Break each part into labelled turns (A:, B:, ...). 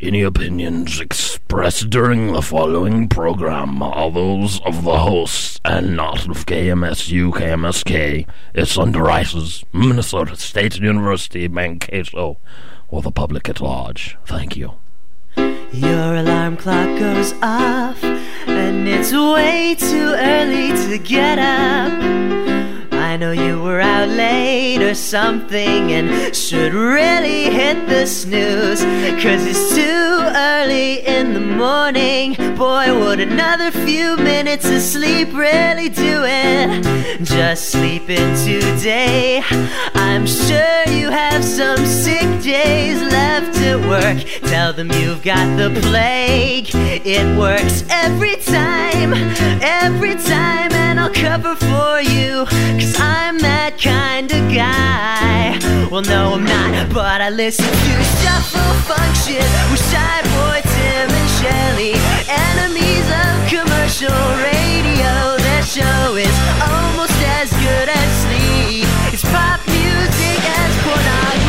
A: Any opinions expressed during the following program are those of the hosts and not of KMSU KMSK, its underwriters, Minnesota State University, Mankato, or the public at large. Thank you.
B: Your alarm clock goes off, and it's way too early to get up. I know you were out late or something and should really hit the snooze. Cause it's too early in the morning. Boy, would another few minutes of sleep really do it? Just sleep in today. I'm sure you have some sick days left at work. Tell them you've got the plague. It works every time, every time, I'll cover for you. Cause I'm that kind of guy. Well, no, I'm not, but I listen to Shuffle Function with Shy Boy Tim and Shelly. Enemies of commercial radio. Their show is almost as good as sleep. It's pop music as pornography.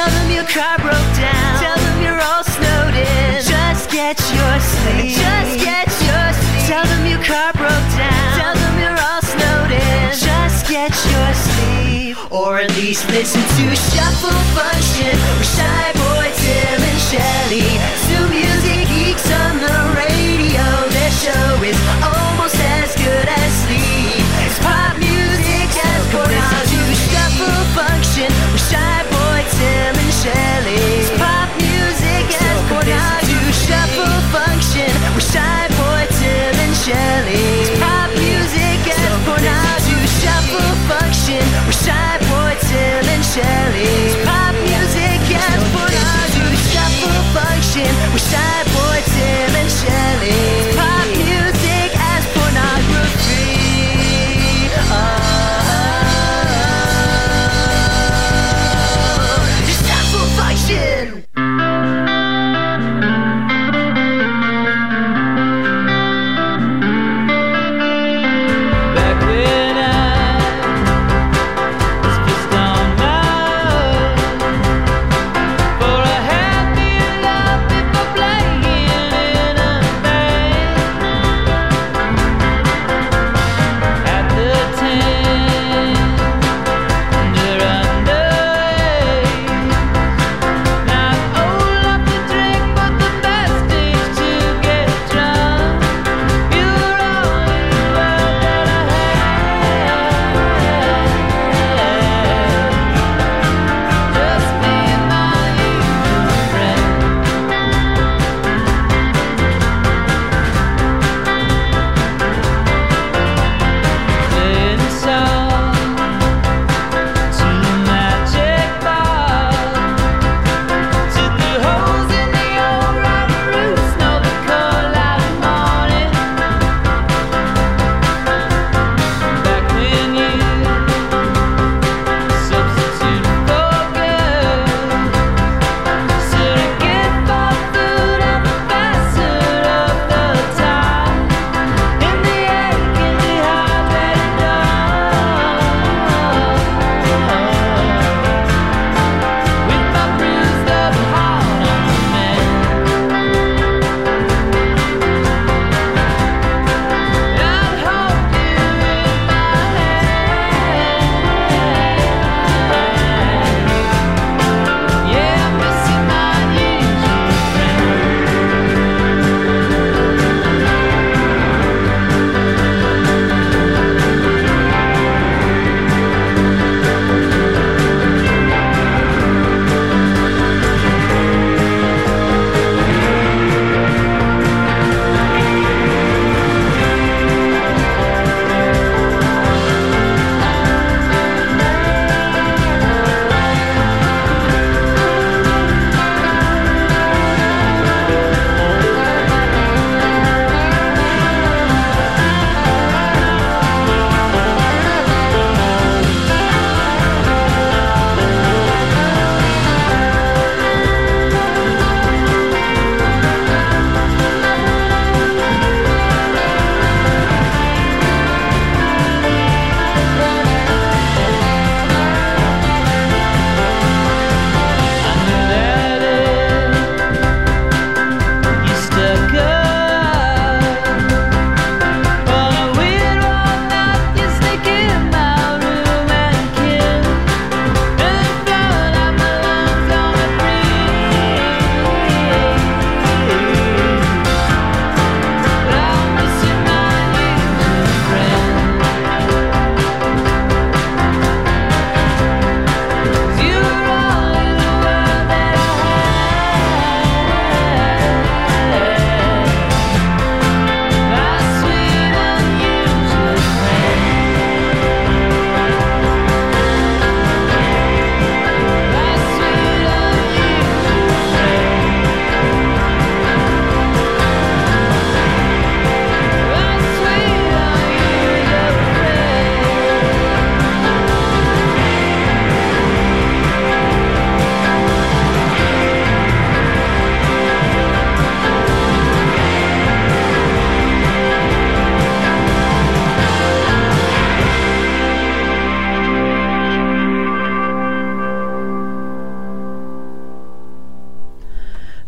B: Tell them your car broke down. Tell them you're all snowed in. Just get your sleep. Just get your sleep. Tell them your car broke down. Tell them you're all snowed in. Just get your sleep. Or at least listen to Shuffle Function with Shy Boy Tim and Shelly. Two music geeks on the radio. Their show is almost as good as sleep. It's pop music as pornography. Shuffle Function with Shy Boy Shelly. It's pop music as pornography. Shuffle Function with Shy Boy Tim and Shelly.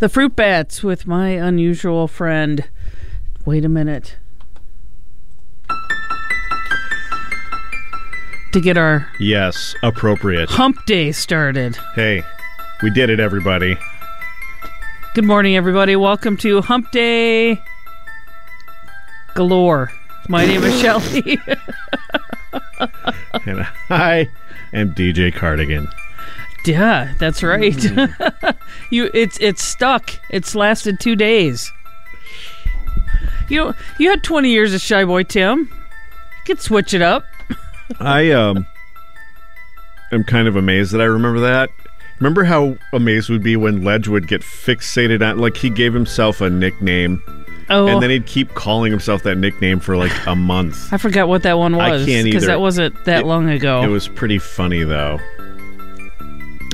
C: The Fruit Bats with my unusual friend. Wait a minute. To get our
D: Yes, appropriate.
C: hump day started.
D: Hey, we did it, everybody.
C: Good morning, everybody. Welcome to Hump Day Galore. My name is Shelly.
D: And I am DJ Cardigan.
C: Yeah, that's right. you, it's it's stuck. It's lasted two days. You know, you had twenty years of Shy Boy Tim. You could switch it up.
D: I um am kind of amazed that I remember that. Remember how amazed we'd be when Ledge would get fixated on like he gave himself a nickname
C: Oh,
D: and then he'd keep calling himself that nickname for like a month.
C: I forgot what that one was.
D: I can't
C: because
D: either.
C: that wasn't that
D: It-
C: long ago.
D: It was pretty funny though.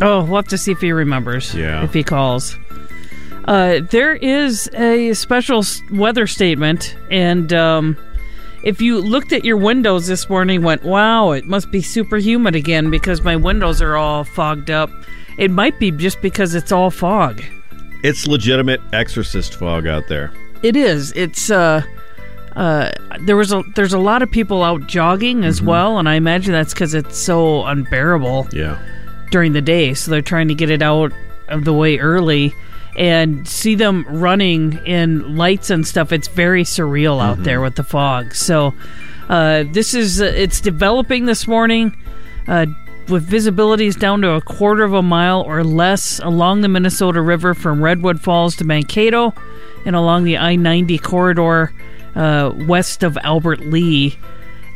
C: Oh, we'll have to see if he remembers.
D: Yeah.
C: If he calls. Uh, there is a special weather statement, and um, if you looked at your windows this morning, went, "Wow, it must be super humid again," because my windows are all fogged up. It might be just because it's all fog.
D: It's legitimate exorcist fog out there.
C: It is. It's uh uh there was a there's a lot of people out jogging as well, and I imagine that's because it's so unbearable
D: Yeah.
C: During the day, so they're trying to get it out of the way early. And see them running in lights and stuff. It's very surreal out there with the fog. So, uh, this is uh, it's developing this morning, uh, with visibilities down to a quarter of a mile or less along the Minnesota River from Redwood Falls to Mankato, and along the I ninety corridor uh, west of Albert Lea.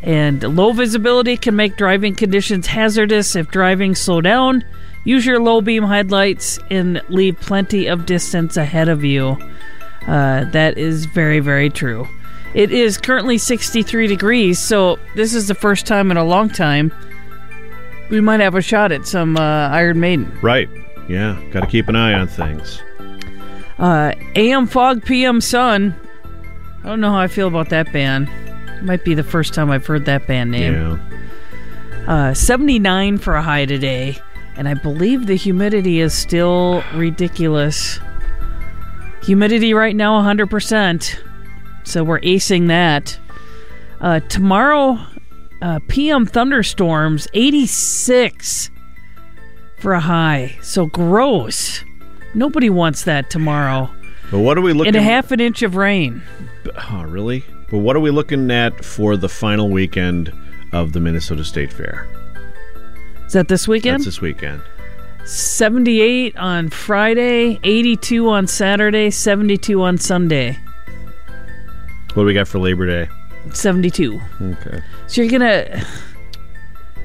C: And low visibility can make driving conditions hazardous if driving slow down. Use your low beam headlights and leave plenty of distance ahead of you. Uh, that is very, very true. It is currently 63 degrees, so this is the first time in a long time we might have a shot at some uh, Iron Maiden.
D: Right. Yeah. Got to keep an eye on things.
C: Uh, AM Fog, PM Sun. I don't know how I feel about that band. Might be the first time I've heard that band name.
D: Yeah.
C: Uh, 79 for a high today, and I believe the humidity is still ridiculous. Humidity right now 100%, so we're acing that. Uh, tomorrow, uh, PM thunderstorms 86 for a high, so gross. Nobody wants that tomorrow.
D: But what are we looking
C: And a half an inch of rain.
D: Oh, really? But what are we looking at for the final weekend of the Minnesota State Fair?
C: Is that this weekend?
D: That's this weekend.
C: 78 on Friday, 82 on Saturday, 72 on Sunday.
D: What do we got for Labor Day?
C: 72.
D: Okay.
C: So you're gonna,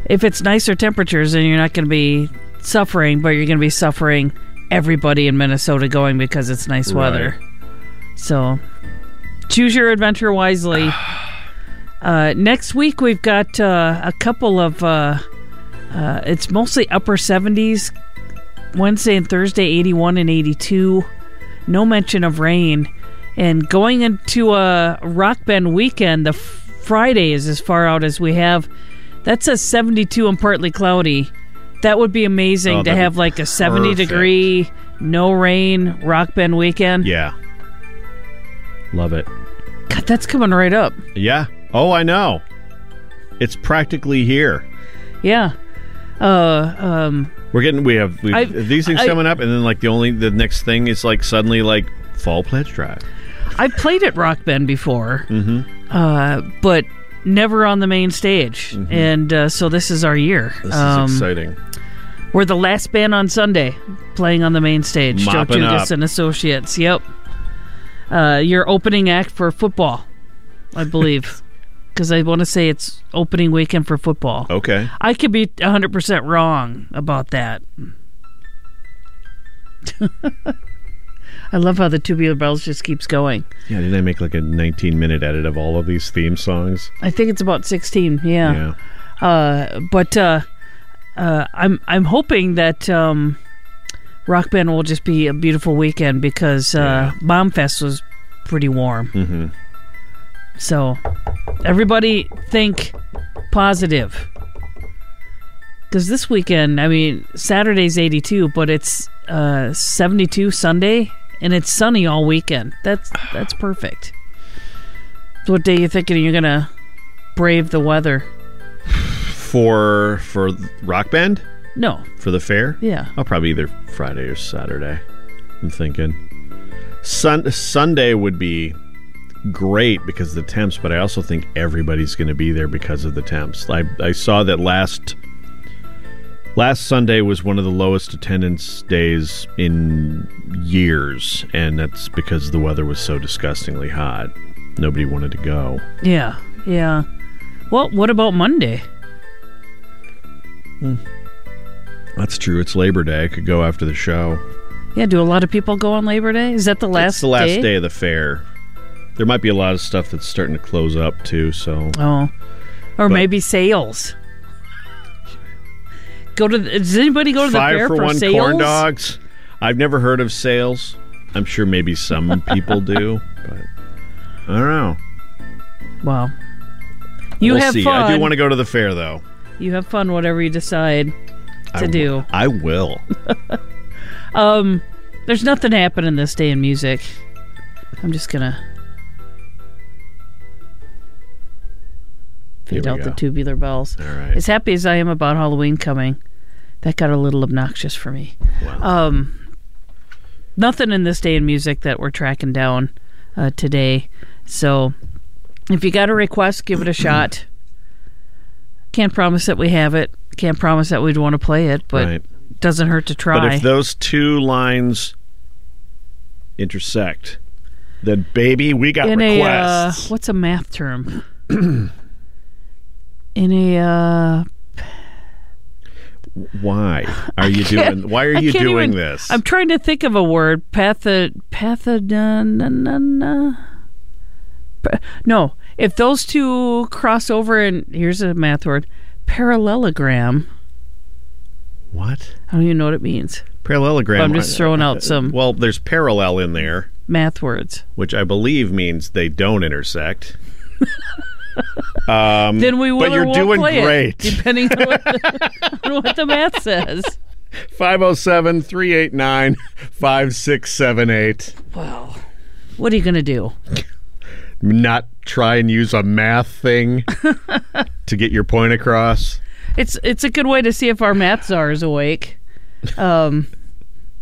C: if it's nicer temperatures, then you're not gonna be suffering, but you're gonna be suffering everybody in Minnesota going because it's nice weather. So choose your adventure wisely. Uh, next week we've got uh, a couple of. Uh, uh, it's mostly upper 70s. Wednesday and Thursday, 81 and 82. No mention of rain. And going into a rock bend weekend, the Friday is as far out as we have. That says 72 and partly cloudy. That would be amazing
D: Oh,
C: to have like a 70
D: perfect.
C: degree, no rain rock bend weekend.
D: Yeah. Love it.
C: God, that's coming right up.
D: Yeah. Oh, I know. It's practically here.
C: Yeah. Uh, um,
D: We're getting we have we,
C: I-
D: these things
C: I-
D: coming up, and then like the only the next thing is like suddenly like fall pledge drive.
C: I've played at Rock Bend before, uh, but never on the main stage. And uh, so this is our year.
D: This
C: Um,
D: is exciting.
C: We're the last band on Sunday playing on the main stage. Joe
D: Mopping
C: Judas
D: up.
C: and Associates. Yep. Uh, your opening act for football, I believe. Because I want to say it's opening weekend for football.
D: Okay.
C: I could be 100% wrong about that. I love how the Tubular Bells just keeps going.
D: Yeah. Didn't I make like a 19 minute edit of all of these theme songs?
C: I think it's about 16.
D: Yeah.
C: Uh, but uh, uh, I'm I'm hoping that um, Rock Bend will just be a beautiful weekend because uh, Bombfest was pretty warm.
D: Mhm.
C: So everybody think positive. Because this weekend, I mean, Saturday's 82, but it's uh, 72 Sunday and it's sunny all weekend. That's that's perfect. So what day you thinking you're gonna brave the weather?
D: For for Rock Bend
C: No,
D: for the fair.
C: yeah,
D: I'll probably either Friday or Saturday. I'm thinking. Sun Sunday would be great because of the temps, but I also think everybody's going to be there because of the temps. I I saw that last last Sunday was one of the lowest attendance days in years, and that's because the weather was so disgustingly hot. Nobody wanted to go.
C: yeah, yeah. Well, what about Monday? Hmm.
D: That's true. It's Labor Day. I could go after the show.
C: Yeah, do a lot of people go on Labor Day? Is that the last?
D: it's the last day? of the fair. There might be a lot of stuff that's starting to close up too. So
C: Oh, or
D: But-
C: maybe sales. Go to. The, does anybody go to the
D: five
C: fair
D: for,
C: for,
D: one
C: sales?
D: corn dogs. I've never heard of sales. I'm sure maybe some people do, but I don't know.
C: Wow. You
D: we'll
C: have
D: see.
C: fun.
D: I do want to go to the fair though.
C: You have fun, whatever you decide
D: I
C: to
D: w-
C: do.
D: I will.
C: Um, there's nothing happening this day in music. I'm just gonna fade out the tubular bells.
D: All right.
C: As happy as I am about Halloween coming, that got a little obnoxious for me.
D: Wow.
C: Um, nothing in this day in music that we're tracking down uh, today. So, if you got a request, give it a shot. Can't promise that we have it. Can't promise that we'd want to play it, but
D: right.
C: doesn't hurt to try.
D: But if those two lines intersect, then baby, we got
C: in a uh,
D: requests.
C: what's a math term? in a uh,
D: why are you doing? Why are you doing
C: even-
D: this?
C: I'm trying to think of a word. Patho pathodon. No, if those two cross over, and here's a math word, parallelogram.
D: what
C: I don't even know what it means.
D: parallelogram?
C: I'm just throwing out some-
D: Well, there's parallel in there.
C: Math words.
D: which I believe means they don't intersect. um,
C: Then we will
D: but
C: or
D: you're
C: won't
D: doing
C: play
D: great.
C: it, depending on what, the, on what the math says.
D: 507 389 5678.
C: Well, what are you gonna do?
D: Not try and use a math thing to get your point across.
C: It's it's a good way to see if our math czar is awake. Um,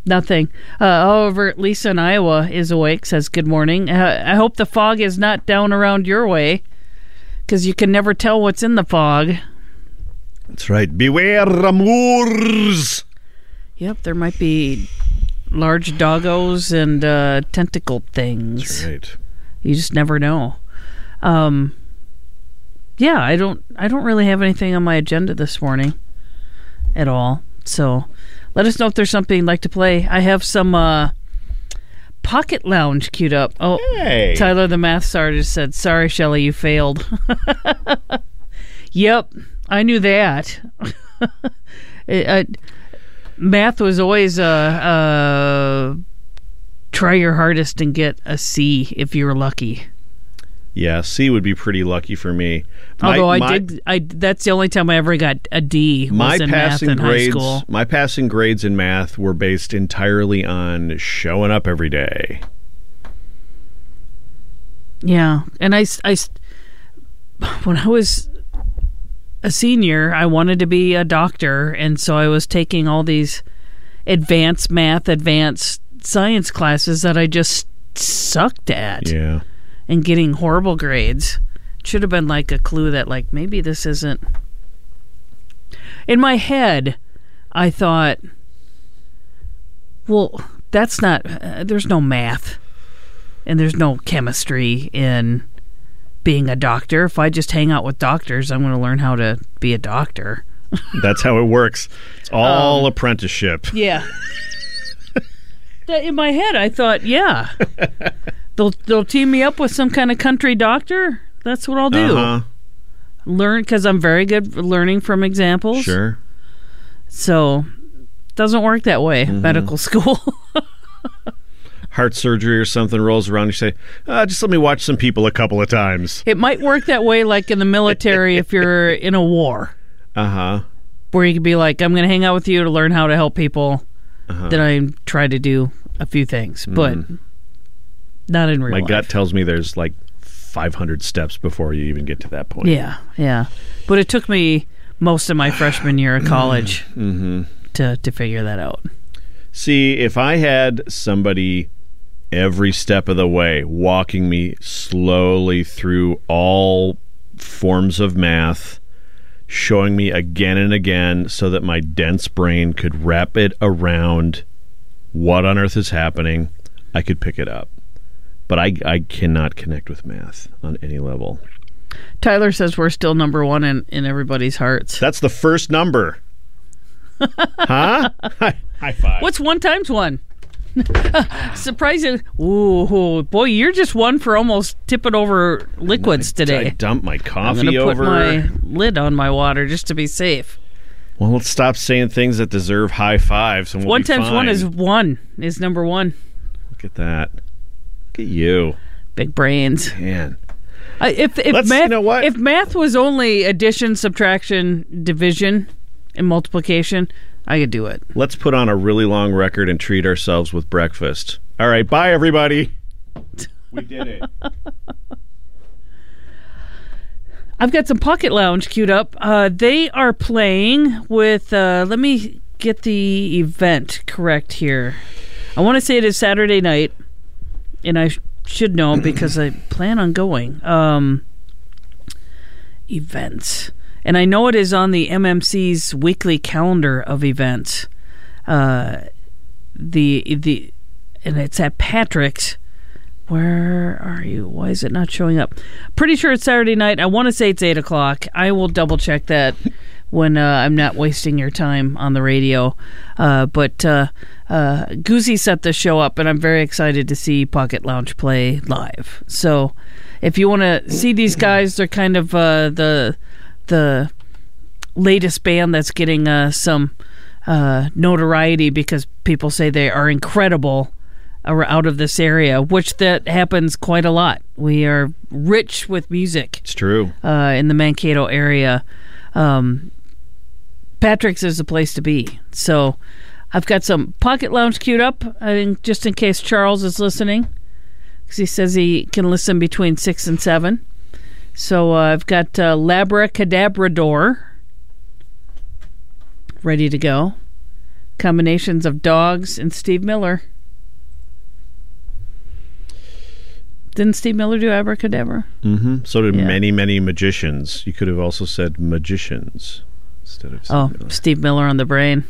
C: nothing. Uh, however, Lisa in Iowa is awake. Says good morning. Uh, I hope the fog is not down around your way, because you can never tell what's in the fog.
D: That's right. Beware amours.
C: Yep, there might be large doggos and uh, tentacled things.
D: Right.
C: You just never know. Um, yeah, I don't. I don't really have anything on my agenda this morning at all. So, let us know if there's something you'd like to play. I have some uh, Pocket Lounge queued up. Oh,
D: Hey.
C: Tyler the math star just said, "Sorry, Shelley, you failed." yep, I knew that. It- uh, math was always uh, uh, try your hardest and get a C if you're lucky.
D: Yeah, C would be pretty lucky for me. My-
C: Although I
D: my-
C: did, I that's the only time I ever got a D.
D: My
C: in math
D: passing grades,
C: school.
D: my passing grades in math were based entirely on showing up every day.
C: Yeah, and I, I when I was a senior, I wanted to be a doctor, and so I was taking all these advanced math, advanced science classes that I just sucked at,
D: Yeah.
C: and getting horrible grades. Should have been like a clue that like maybe this isn't. In my head, I thought, well, that's not. Uh, there's no math, and there's no chemistry in being a doctor. If I just hang out with doctors, I'm going to learn how to be a doctor.
D: That's how it works. It's all
C: Um,
D: apprenticeship.
C: Yeah. In my head, I thought, yeah, they'll they'll team me up with some kind of country doctor. That's what I'll do.
D: Uh-huh.
C: Learn because I'm very good at learning from examples.
D: Sure.
C: So doesn't work that way.
D: Mm-hmm.
C: Medical school.
D: Heart surgery or something rolls around. You say, uh, just let me watch some people a couple of times.
C: it might work that way, like in the military, if you're in a war,
D: Uh huh.
C: where you could be like, I'm going to hang out with you to learn how to help people.
D: Uh-huh.
C: Then I try to do a few things, but not in real
D: My
C: life.
D: gut tells me there's like 500 steps before you even get to that point.
C: Yeah, yeah. But it took me most of my freshman year of college
D: Mm-hmm.
C: to to figure that out.
D: See, if I had somebody every step of the way walking me slowly through all forms of math, showing me again and again so that my dense brain could wrap it around what on earth is happening, I could pick it up. But I, I cannot connect with math on any level.
C: Tyler says we're still number one in, in everybody's hearts.
D: That's the first number. huh? High, five.
C: What's one times one? Surprising. Ooh, boy, you're just one for almost tipping over liquids
D: I
C: today.
D: dumped my
C: I'm
D: coffee over.
C: my lid on my water just to be safe.
D: Well, let's stop saying things that deserve high fives. And we'll
C: one times one is one. Is number one.
D: Look at that. Look at you,
C: Big brains.
D: man.
C: Uh, if if
D: Let's-
C: math
D: you know what?
C: if math was only addition, subtraction, division, and multiplication, I could do it.
D: Let's put on a really long record and treat ourselves with breakfast. All right, bye everybody. We did it.
C: I've got some Pocket Lounge queued up. Uh, they are playing with. Uh, let me get the event correct here. I want to say it is Saturday night, and I sh- should know because I plan on going. Um, events, and I know it is on the MMC's weekly calendar of events. Uh, the the, and it's at Patrick's. Where are you? Why is it not showing up? Pretty sure it's Saturday night. I want to say it's eight o'clock. I will double check that when uh, I'm not wasting your time on the radio. Uh, but uh, uh, Goozy set the show up, and I'm very excited to see Pocket Lounge play live. So, if you want to see these guys, they're kind of uh, the the latest band that's getting uh, some uh, notoriety because people say they are incredible out of this area, which that happens quite a lot. We are rich with music
D: It's true.
C: uh, in the Mankato area. Um, Patrick's is the place to be. So I've got some Pocket Lounge queued up, I think, just in case Charles is listening, because he says he can listen between six and seven. So uh, I've got uh, Labra Cadabrador ready to go. Combinations of dogs and Steve Miller. Didn't Steve Miller do Abracadabra?
D: Mm-hmm. So did
C: Yeah.
D: many, many magicians. You could have also said magicians instead of.
C: Oh,
D: Miller.
C: Steve Miller on the brain,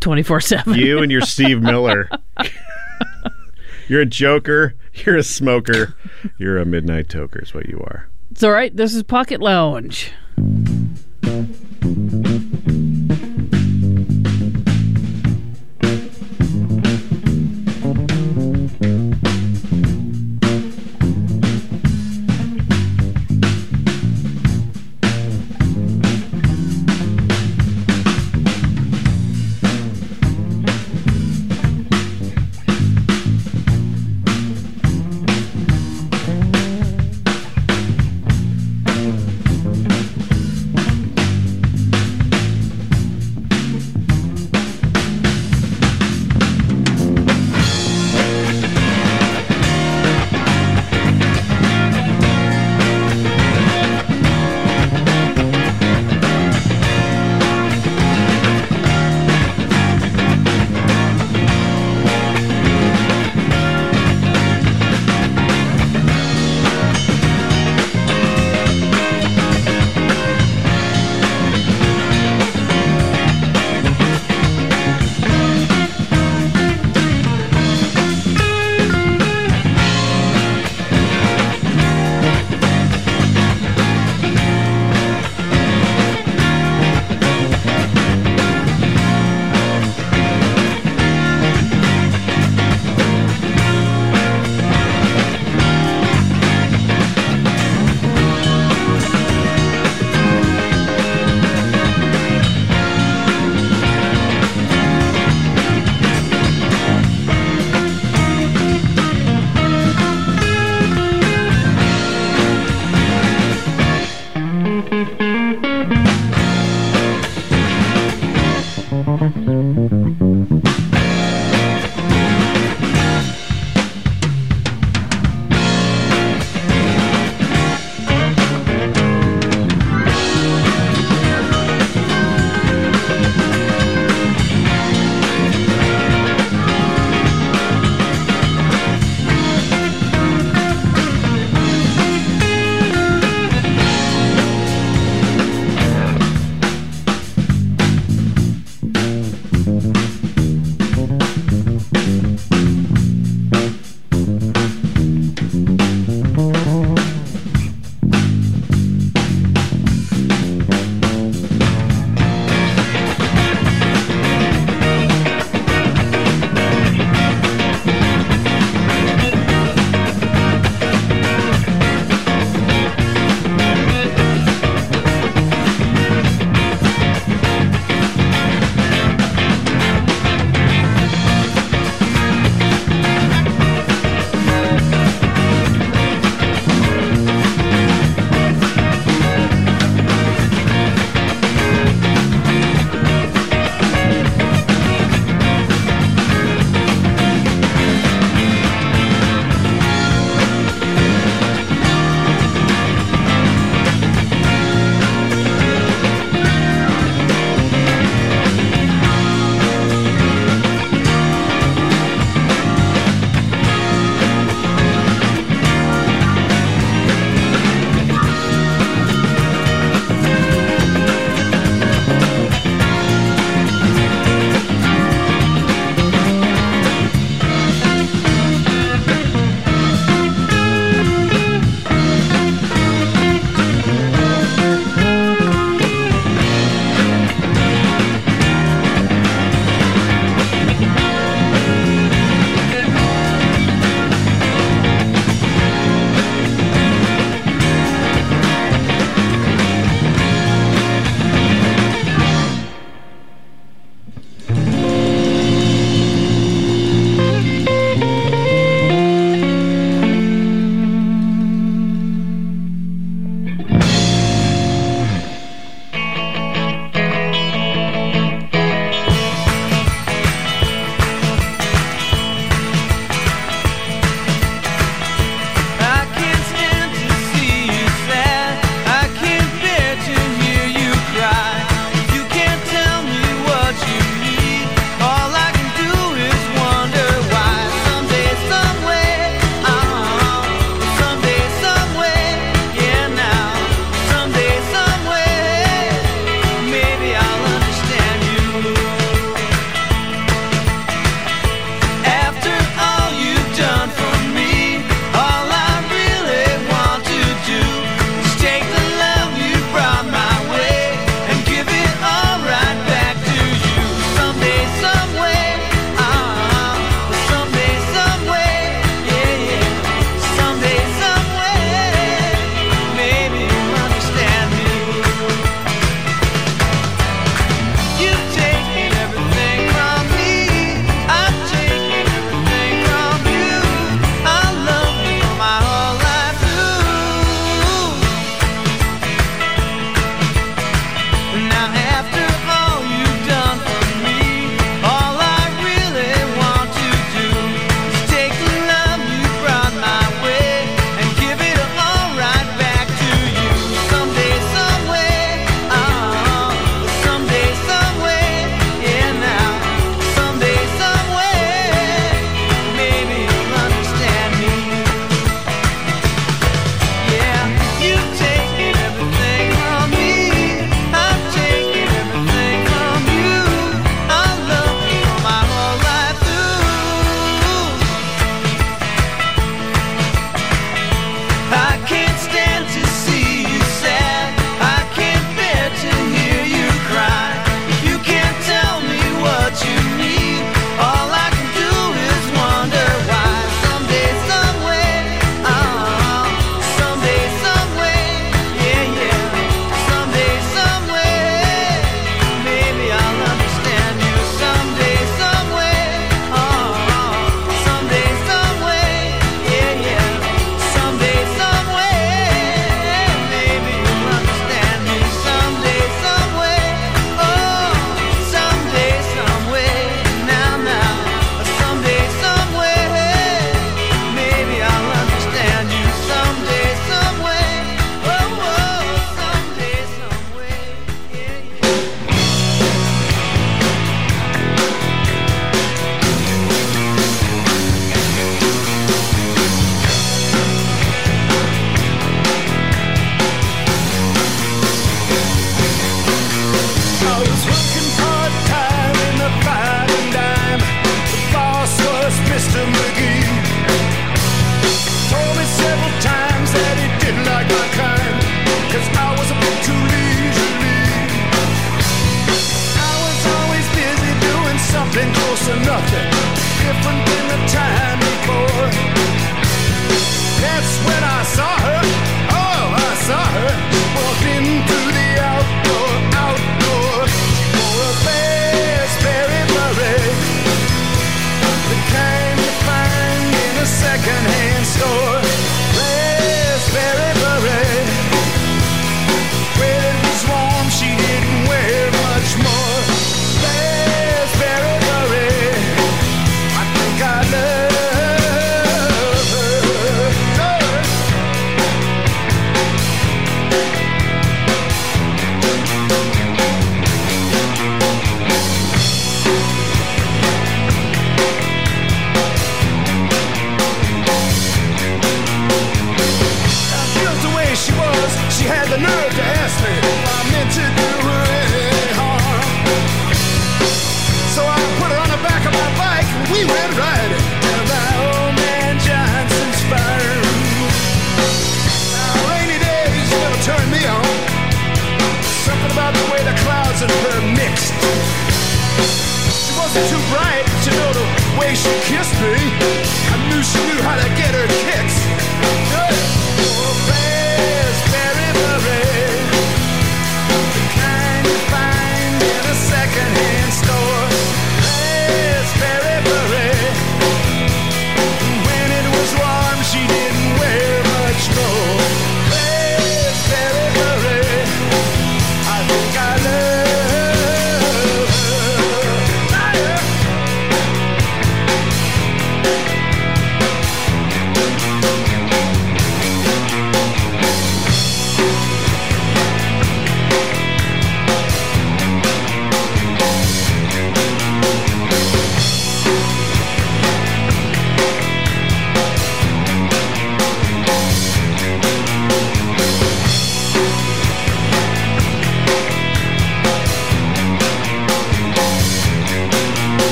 C: twenty four seven.
D: You and your Steve Miller. You're a joker. You're a smoker. You're a midnight toker. Is what you are.
C: It's all right. This is Pocket Lounge.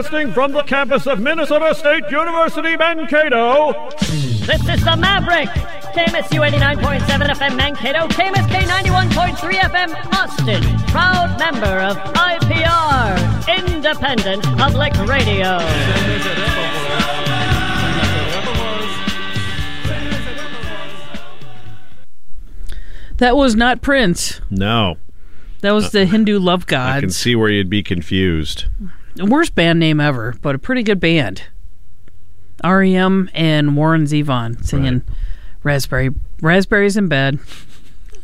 D: Broadcasting from the campus of Minnesota State University, Mankato.
E: This is the Maverick. KMSU 89.7 FM Mankato, KMSK 91.3 FM Austin. Proud member of IPR, Independent Public Radio.
C: That was not Prince.
D: No,
C: That was uh, the Hindu love god.
D: I can see where you'd be confused.
C: Worst band name ever, but a pretty good band. REM and Warren Zevon singing "Raspberry Raspberries in Bed."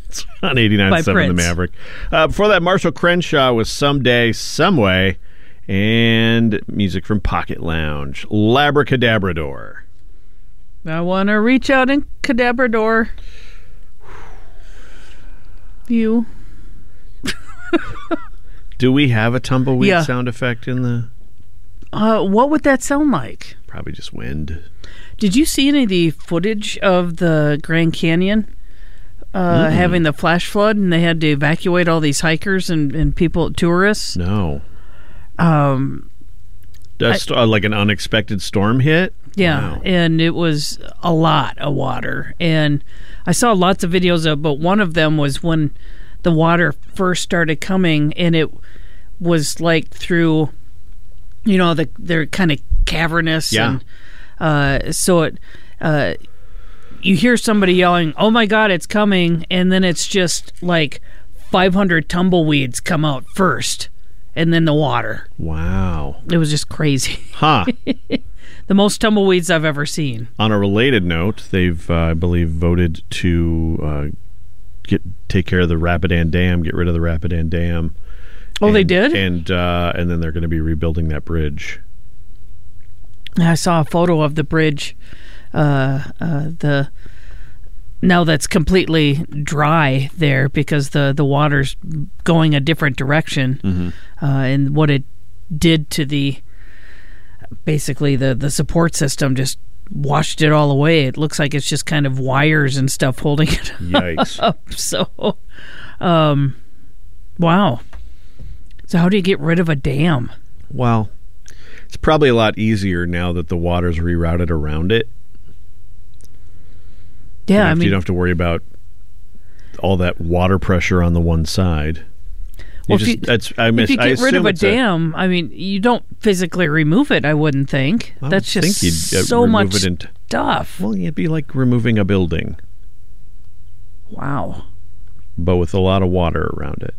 D: It's on 89.7 The Maverick. Uh, before that, Marshall Crenshaw was Someday, Someway, and music from Pocket Lounge, Labracadabrador.
C: I want to reach out and cadabrador you.
D: Do we have a tumbleweed
C: Yeah.
D: sound effect in the?
C: Uh, what would that sound like?
D: Probably just wind.
C: Did you see any of the footage of the Grand Canyon uh, having the flash flood and they had to evacuate all these hikers and, and people, tourists?
D: No.
C: Um,
D: Just uh, like an unexpected storm hit.
C: yeah,
D: Wow.
C: and it was a lot of water. And I saw lots of videos of, but one of them was when the water first started coming, and it was like through, you know, the they're kind of cavernous,
D: Yeah.
C: and uh, so it. Uh, you hear somebody yelling, "Oh my God, it's coming!" and then it's just like 500 tumbleweeds come out first, and then the water.
D: Wow.
C: It was just crazy.
D: Huh.
C: the most tumbleweeds I've ever seen.
D: On a related note, they've, uh, I believe, voted to uh, get take care of the Rapidan Dam, get rid of the Rapidan Dam.
C: Oh, they did?
D: and uh, and then they're going to be rebuilding that bridge.
C: I saw a photo of the bridge. Uh, uh, the now that's completely dry there because the the water's going a different direction, uh, and what it did to the basically the the support system just washed it all away. It looks like it's just kind of wires and stuff holding it
D: Yikes!
C: up. So, um, wow. So how do you get rid of a dam?
D: well, it's probably a lot easier now that the water's rerouted around it.
C: Yeah, I mean,
D: you don't have to worry about all that water pressure on the one side. You
C: Well, if you-
D: that's I miss.
C: if you
D: I
C: get rid of a dam, I mean, you don't physically remove it. I wouldn't think.
D: I
C: That's just
D: think you'd, uh,
C: so much
D: it
C: stuff.
D: well, it'd be like removing a building,
C: Wow.
D: but with a lot of water around it.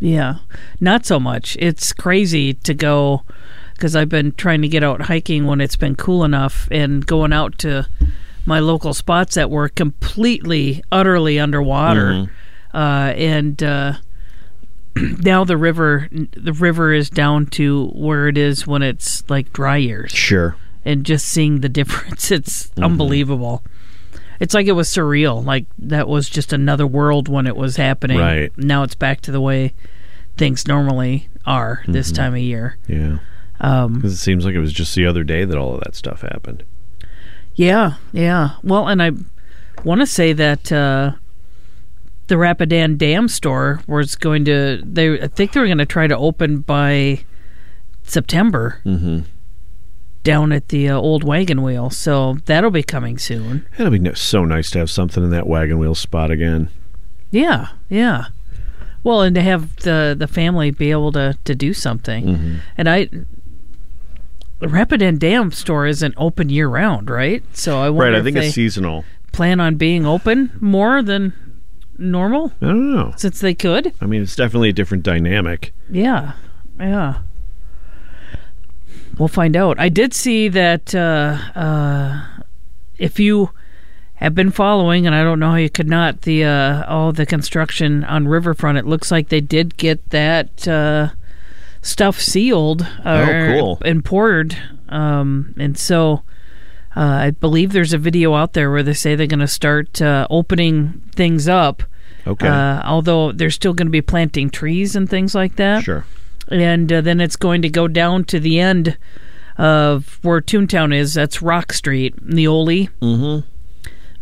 C: Yeah, not so much. It's crazy to go because I've been trying to get out hiking when it's been cool enough and going out to my local spots that were completely, utterly underwater. Uh, and uh, now the river, the river is down to where it is when it's like dry years.
D: Sure.
C: and just seeing the difference it's unbelievable it's like it was surreal like that was just another world when it was happening
D: Right.
C: now it's back to the way things normally are this time of year
D: Yeah.
C: um,
D: Because it seems like it was just the other day that all of that stuff happened.
C: yeah yeah well and i want to say that uh, the rapidan dam store was going to they i think they were going to try to open by september
D: Mm-hmm.
C: down at the uh, old wagon wheel so that'll be coming soon
D: It'll be no- so nice to have something in that wagon wheel spot again.
C: Yeah, yeah. Well, and to have the the family be able to to do something,
D: Mm-hmm.
C: and I. The Rapidan Dam store isn't open year round, right? So I wonder
D: Right. I
C: if
D: think it's seasonal.
C: plan on being open more than normal
D: I don't know.
C: since they could.
D: I mean, it's definitely a different dynamic.
C: Yeah, yeah. We'll find out. I did see that uh, uh, if you have been following, and I don't know how you could not, the uh, all the construction on Riverfront. It looks like they did get that uh, stuff sealed or
D: cool.
C: and poured, um, and so. Uh, I believe there's a video out there where they say they're going to start uh, opening things up.
D: Okay.
C: Uh, although they're still going to be planting trees and things like that
D: sure.
C: and uh, then it's going to go down to the end of where Toontown is. That's Rock Street, Neoli,
D: Mm-hmm.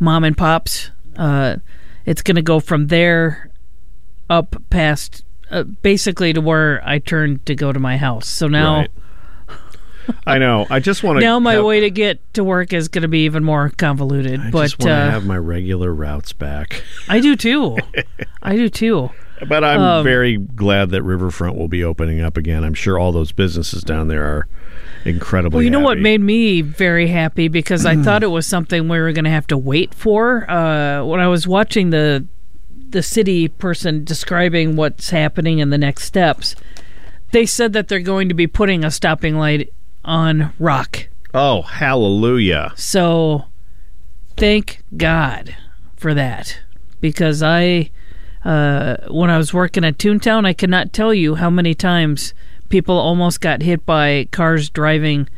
C: Mom and Pops. Uh, it's going to go from there up past, uh, basically to where I turned to go to my house. So now,
D: Right. I know. I just want to.
C: now my
D: have,
C: way to get to work is going to be even more convoluted.
D: I
C: but
D: just want to
C: uh,
D: have my regular routes back.
C: I do too. I do too.
D: But I'm
C: Um,
D: very glad that Riverfront will be opening up again. I'm sure all those businesses down there are incredibly.
C: Well, you know what made me very happy because I thought it was something we were going to have to wait for. Uh, when I was watching the the city person describing what's happening in the next steps, they said that they're going to be putting a stopping light on Rock.
D: Oh, hallelujah!
C: So, thank God for that because I, uh, when I was working at Toontown, I cannot tell you how many times people almost got hit by cars driving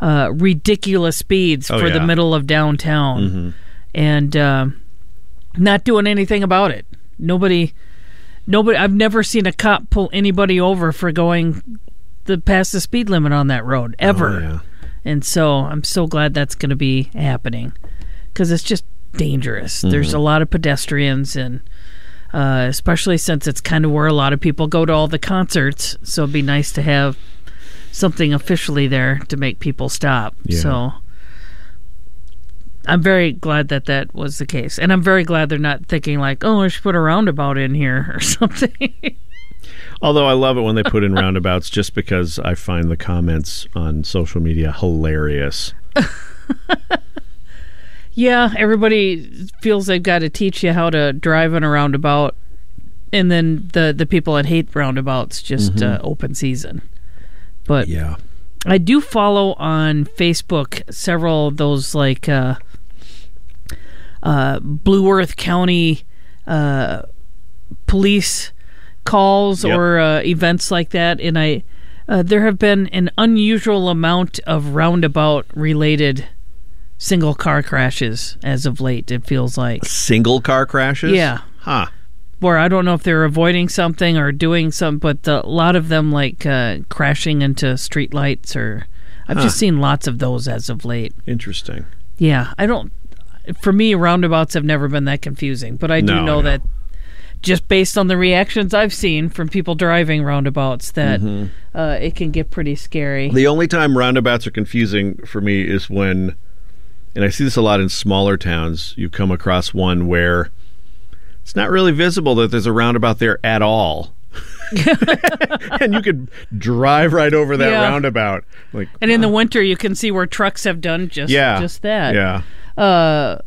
C: uh, ridiculous speeds
D: Oh,
C: for the middle of downtown and uh, not doing anything about it. Nobody, nobody. I've never seen a cop pull anybody over for going the past the speed limit on that road ever.
D: Oh, yeah.
C: And so I'm so glad that's going to be happening because it's just dangerous. There's a lot of pedestrians, and uh, especially since it's kind of where a lot of people go to all the concerts. So it'd be nice to have something officially there to make people stop.
D: Yeah.
C: So I'm very glad that that was the case. And I'm very glad they're not thinking, like, oh, I should put a roundabout in here or something.
D: Although I love it when they put in roundabouts, just because I find the comments on social media hilarious.
C: Yeah, everybody feels they've got to teach you how to drive in a roundabout, and then the the people that hate roundabouts just uh, open season. But
D: Yeah.
C: I do follow on Facebook several of those like uh, uh, Blue Earth County uh, police calls
D: Yep.
C: or uh, events like that, and I uh, there have been an unusual amount of roundabout related single car crashes as of late. It feels like
D: Single car crashes?
C: Yeah.
D: Huh.
C: where I don't know if they're avoiding something or doing something, but a lot of them like uh, crashing into streetlights or I've
D: Huh.
C: just seen lots of those as of late.
D: Interesting.
C: Yeah, I don't. For me, roundabouts have never been that confusing, but I do
D: No,
C: know
D: no.
C: that just based on the reactions I've seen from people driving roundabouts, that uh, it can get pretty scary.
D: The only time roundabouts are confusing for me is when, and I see this a lot in smaller towns, you come across one where it's not really visible that there's a roundabout there at all. and you could drive right over that
C: Yeah.
D: roundabout. Like,
C: And in the winter, you can see where trucks have done just
D: yeah,
C: just that.
D: Yeah,
C: Uh,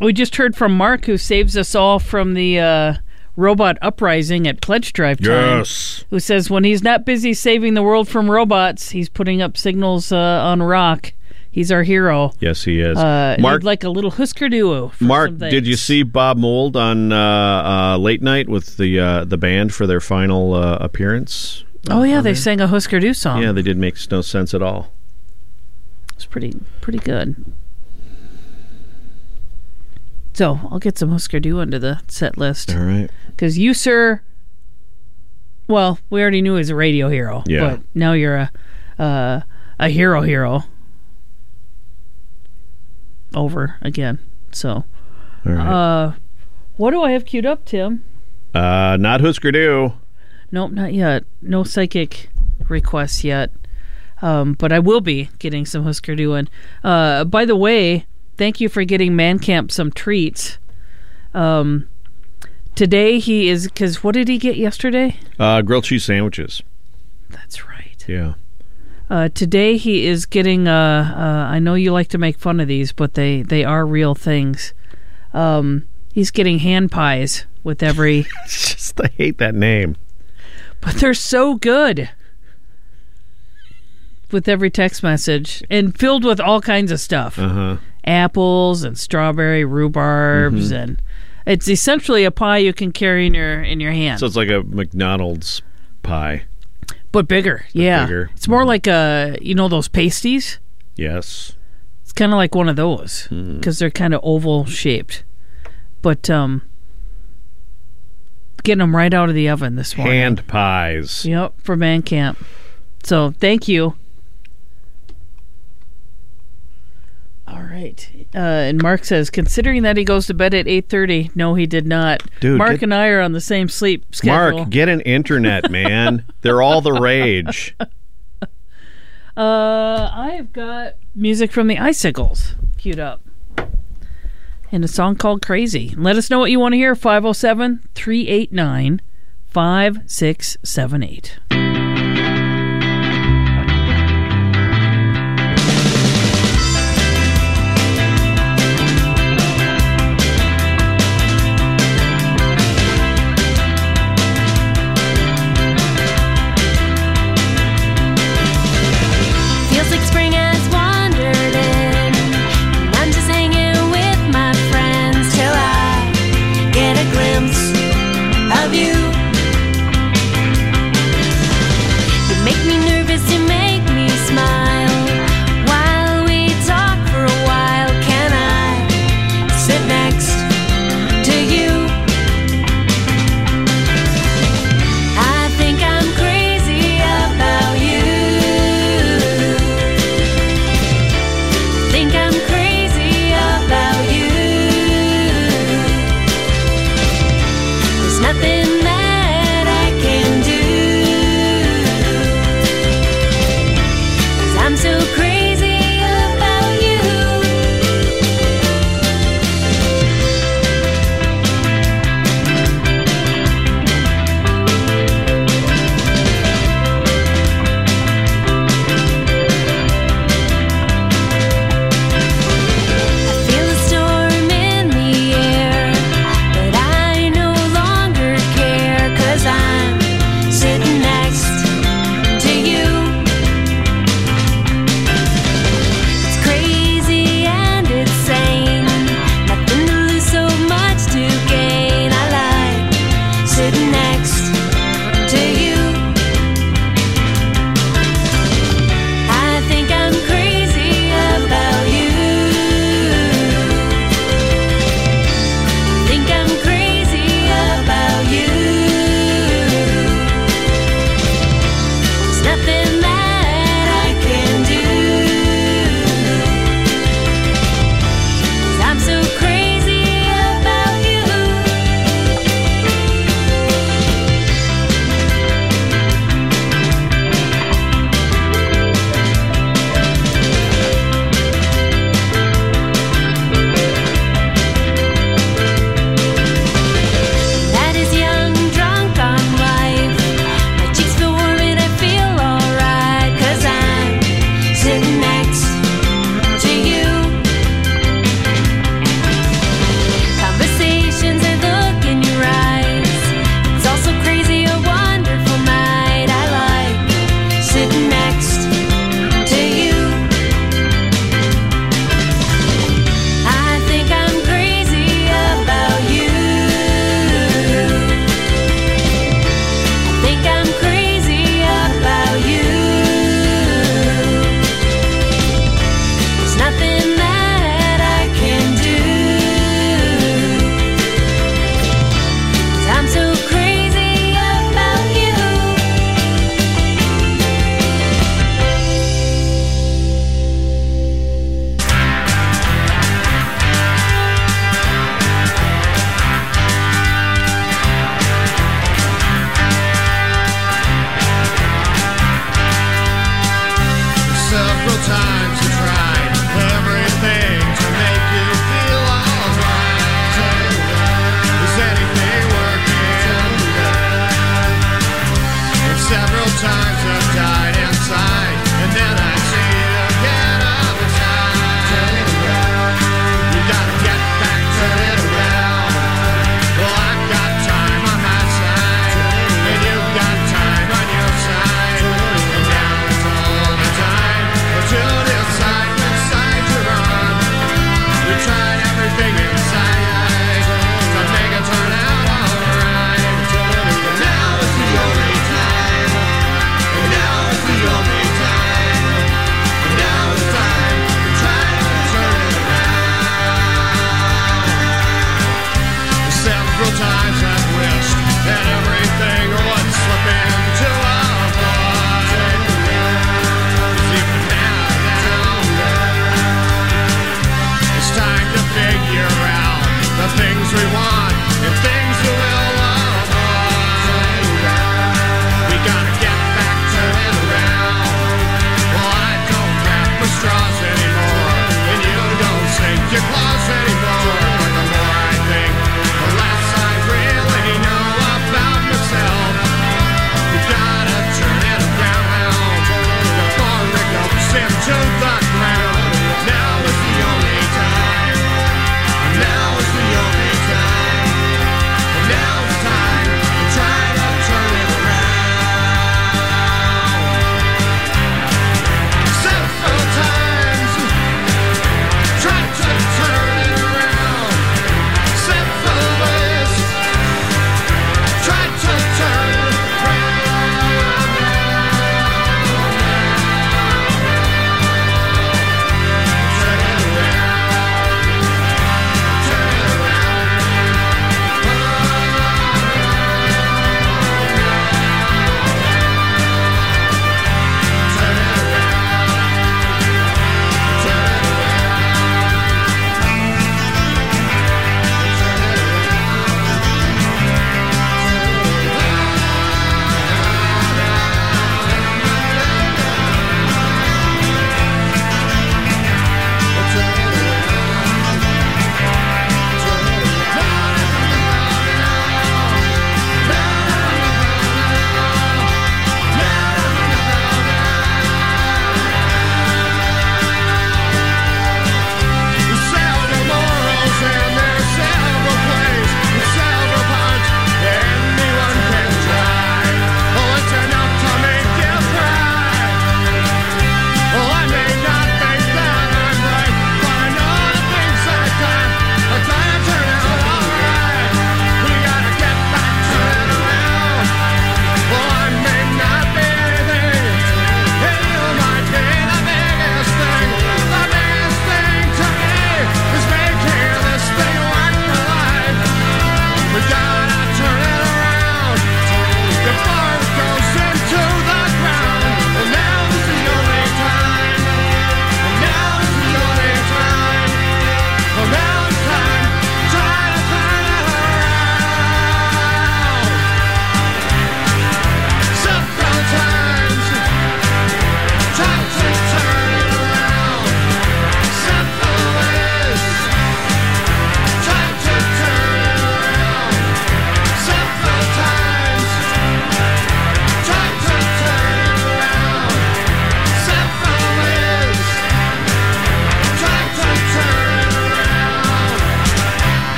C: we just heard from Mark, who saves us all from the uh, robot uprising at Pledge Drive time.
D: yes.
C: Who says when he's not busy saving the world from robots, he's putting up signals uh, on rock. He's our hero.
D: Yes, he is.
C: Uh,
D: Mark,
C: like a little Husker Du.
D: Mark, did you see Bob Mould on uh, uh, late night with the uh, the band for their final uh, appearance?
C: Oh yeah, they sang a Husker Du song.
D: Yeah, they did make no sense at all.
C: It's pretty pretty good. So I'll get some Husker Du under the set list
D: All right.
C: because you, sir. Well, we already knew he was a radio hero.
D: Yeah.
C: But now you're a uh, a hero hero. Over again. So,
D: All right.
C: uh, what do I have queued up, Tim?
D: Uh, not Husker Du.
C: Nope, not yet. No psychic requests yet. Um, but I will be getting some Husker Du in. Uh, by the way, thank you for getting Man Camp some treats. Um, today he is because what did he get yesterday?
D: Uh, grilled cheese sandwiches.
C: That's right.
D: Yeah.
C: Uh, today he is getting. Uh, uh, I know you like to make fun of these, but they they are real things. Um, he's getting hand pies with every,
D: just I hate that name.
C: but they're so good. With every text message and filled with all kinds of stuff.
D: Uh huh.
C: Apples and strawberry rhubarbs
D: Mm-hmm.
C: and it's essentially a pie you can carry in your in your hand
D: So it's like a McDonald's pie.
C: but bigger yeah
D: bigger.
C: it's more like a you know those pasties
D: Yes.
C: it's kind of like one of those
D: Mm-hmm.
C: because they're kind of oval shaped but um getting them right out of the oven this morning
D: Hand pies.
C: yep for man camp so thank you All right. Uh, and Mark says, considering that he goes to bed at eight thirty, no, he did not.
D: Dude,
C: Mark
D: get,
C: and I are on the same sleep schedule.
D: Mark, get an internet, man. They're all the rage.
C: Uh, I've got music from the Icicles queued up. And a song called Crazy. Let us know what you want to hear.
F: 507 389 5678.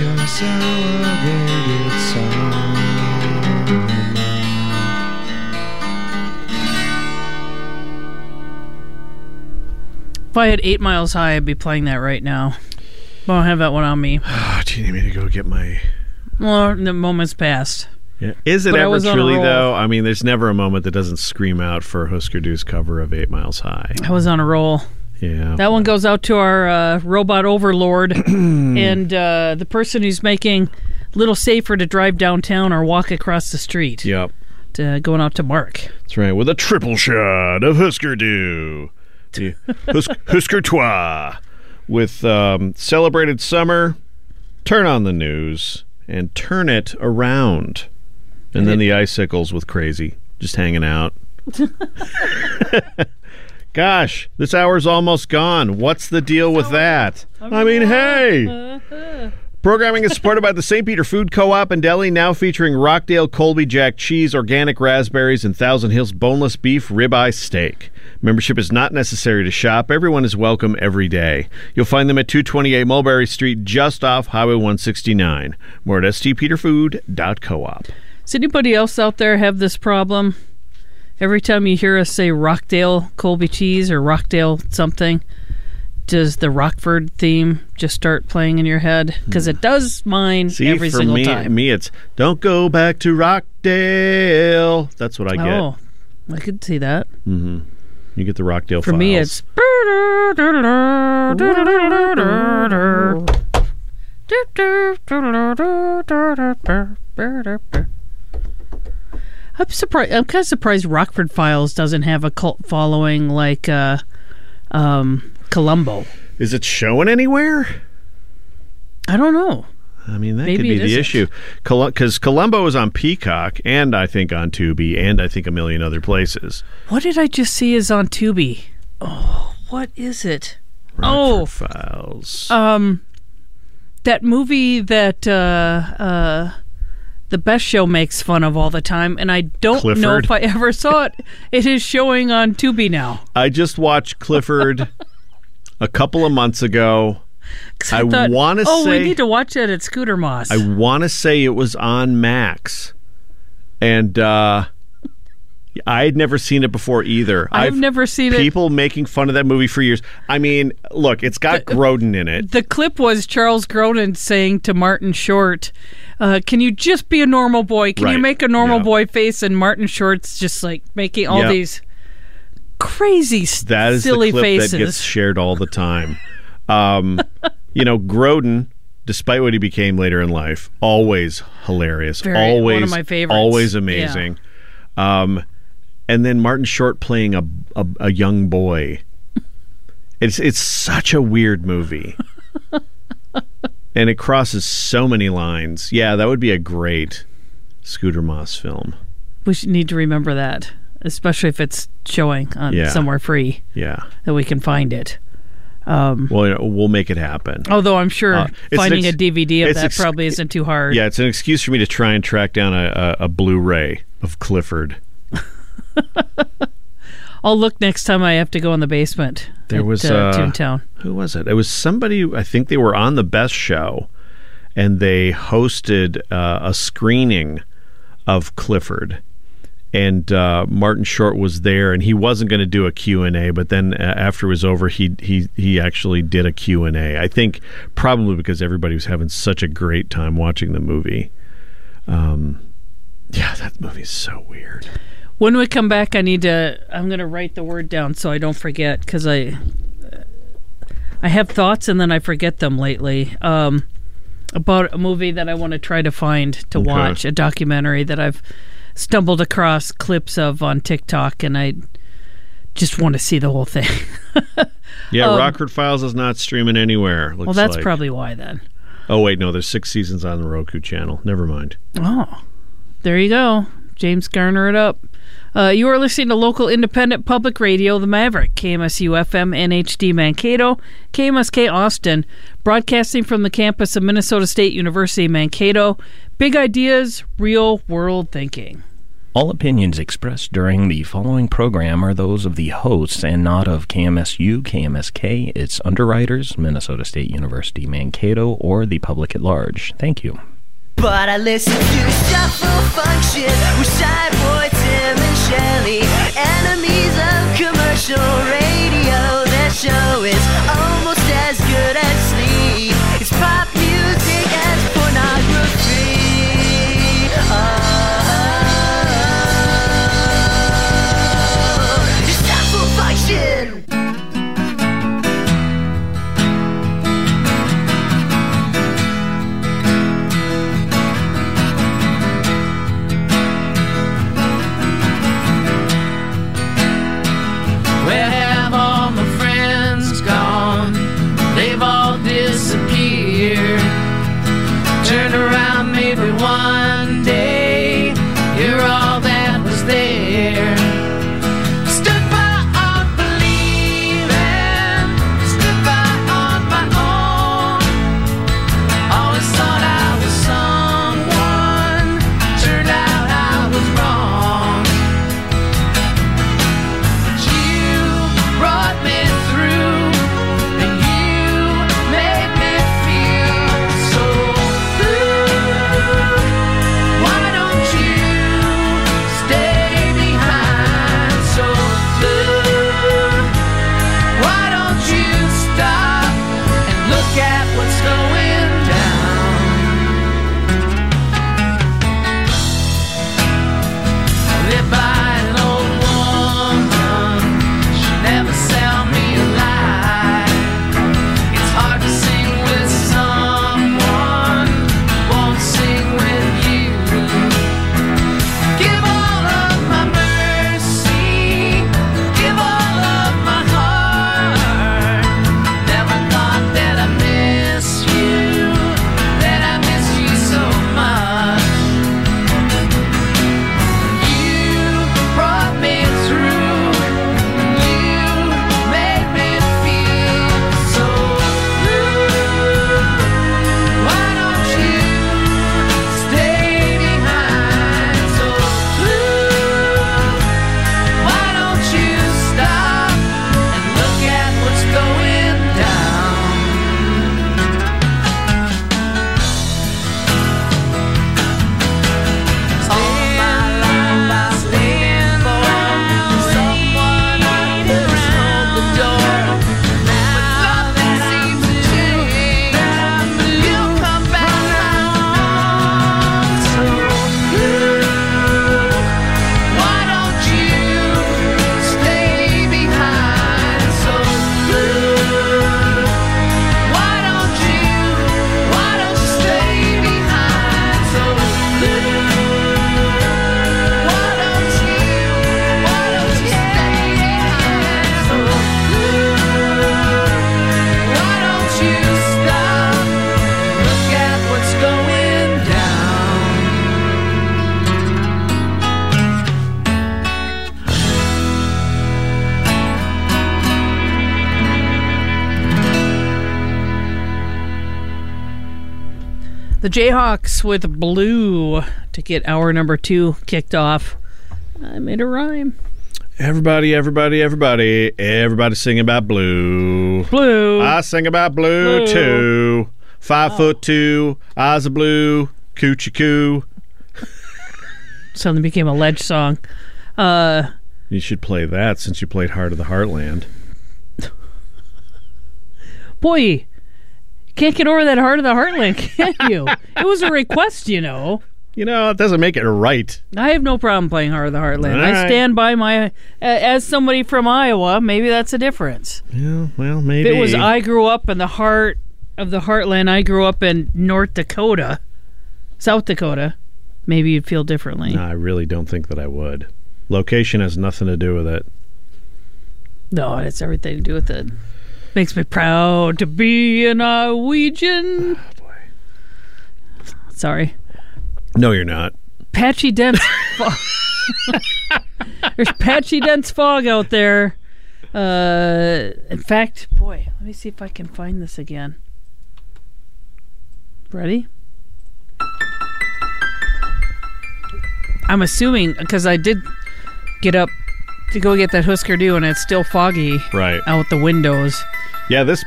F: Is that your celebrated summer?
C: If I had Eight Miles High, I'd be playing that right now. But I don't have that one on me.
D: Oh, do you need me to go get my?
C: Well, the moment's passed.
D: Yeah. Is it
C: But
D: ever truly though? I mean, there's never a moment that doesn't scream out for Husker Du's cover of Eight Miles High.
C: I was on a roll.
D: Yeah.
C: That one goes out to our uh, robot overlord and uh, the person who's making little safer to drive downtown or walk across the street.
D: Yep.
C: To, going out to Mark.
D: That's right. With a triple shot of Husker. The Husker Toi. With um, celebrated summer, turn on the news and turn it around. And then the icicles with crazy, just hanging out. Gosh, this hour's almost gone. What's the deal with that? I mean, hey. Programming is supported by the St. Peter Food Co-op and Deli, now featuring Rockdale Colby Jack cheese, organic raspberries, and Thousand Hills boneless beef ribeye steak. Membership is not necessary to shop. Everyone is welcome every day. You'll find them at 228 Mulberry Street, just off Highway 169. More at stpeterfood.coop.
C: Does anybody else out there have this problem? Every time you hear us say Rockdale Colby cheese or Rockdale something, does the Rockford theme just start playing in your head? Because it does mine
D: See,
C: every
D: for
C: single
D: me,
C: time.
D: me, it's don't go back to Rockdale. That's what I get.
C: Oh, I could see that.
D: You get the Rockdale
C: For me,
D: files.
C: it's. I'm surprised. I'm kind of surprised Rockford Files doesn't have a cult following like uh, um, Columbo.
D: Is it showing anywhere?
C: I don't know.
D: I mean, that
C: Maybe
D: could be the
C: isn't.
D: issue. Because Columbo is on Peacock, and I think on Tubi, and I think a million other places.
C: What did I just see is on Tubi? Oh, what is it?
D: Rockford
C: Oh.
D: Files.
C: Um, that movie that uh, uh, the best show makes fun of all the time, and I don't know if I ever saw it. It is showing on Tubi now.
D: I just watched Clifford a couple of months ago. I
C: thought,
D: wanna say
C: Oh,
D: say-
C: we need to watch that at Scooter Moss.
D: I want to say it was on Max, and uh, I had never seen it before either.
C: I've never seen it.
D: People making fun of that movie for years. I mean, look, it's got Grodin in it.
C: the clip was Charles Grodin saying to Martin Short, uh, "Can you just be a normal boy? Can you make a normal
D: Yeah.
C: boy face?" And Martin Short's just like making all
D: Yep.
C: these crazy,
D: That is
C: silly
D: the clip
C: faces.
D: that gets shared all the time. Um, you know, Grodin despite what he became later in life, always hilarious,
C: Very- one of
D: always
C: my favorites.
D: always
C: Yeah.
D: amazing. Um, and then Martin Short playing a, a a young boy. It's it's such a weird movie. and it crosses so many lines. Yeah, that would be a great Scooter Moss film.
C: We should need to remember that, especially if it's showing on
D: Yeah.
C: somewhere free
D: Yeah.
C: that we can find it.
D: Well, you know, we'll make it happen.
C: Although I'm sure
D: Uh,
C: finding
D: ex-
C: a DVD of that
D: ex-
C: probably isn't too hard.
D: Yeah, it's an excuse for me to try and track down a, a, a Blu-ray of Clifford.
C: I'll look next time I have to go in the basement.
D: There
C: at,
D: was,
C: uh,
D: uh,
C: Toontown.
D: Who was it? It was somebody. I think they were on the Best Show, and they hosted uh, a screening of Clifford. And uh, Martin Short was there, and he wasn't going to do a Q and A. But then uh, after it was over, he he he actually did a Q and A. I think probably because everybody was having such a great time watching the movie. Um, yeah, that movie's so weird.
C: When we come back, I need to. I'm going to write the word down so I don't forget because I I have thoughts and then I forget them lately. Um, about a movie that I want to try to find to
D: Okay.
C: watch, a documentary that I've stumbled across clips of on TikTok, and I just want to see the whole thing.
D: Yeah,
C: Um,
D: Rockford Files is not streaming anywhere.
C: well, that's
D: like.
C: probably why then.
D: Oh wait, no, there's six seasons on the Roku channel. Never mind.
C: Oh, there you go. James Garner it up. Uh, you are listening to local independent public radio, The Maverick, KMSU FM, NHD Mankato, KMSK Austin, broadcasting from the campus of Minnesota State University, Mankato. Big ideas, real world thinking.
A: All opinions expressed during the following program are those of the hosts and not of KMSU, KMSK, its underwriters, Minnesota State University Mankato, or the public at large. Thank you.
B: But I listen to Shuffle Function with Shy Boy, Tim, and Shelly. Enemies of commercial radio. Their show is
C: The Jayhawks with Blue to get hour number two kicked off. I made a rhyme.
D: Everybody, everybody, everybody, everybody sing about blue.
C: Blue.
D: I sing about blue,
C: Blue.
D: too. Five foot two, eyes of blue, coochie coo.
C: Something became a ledge song. Uh,
D: You should play that since you played Heart of the Heartland.
C: boy, can't get over that heart of the heartland, can you? it was a request, you know.
D: You know, it doesn't make it right.
C: I have no problem playing Heart of the Heartland.
D: All
C: I
D: right.
C: stand by my. As somebody from Iowa, maybe that's a difference.
D: Yeah, well, maybe.
C: If it was I grew up in the heart of the heartland, I grew up in North Dakota, South Dakota, maybe you'd feel differently.
D: No, I really don't think that I would. Location has nothing to do with it.
C: No, it's everything to do with it. Makes me proud to be a Norwegian. Sorry.
D: No, you're not.
C: Patchy dense fog. There's patchy dense fog out there. Uh, in fact, boy, let me see if I can find this again. Ready? I'm assuming because I did get up to go get that Husker Du, and it's still foggy
D: Right.
C: out the windows.
D: Yeah, this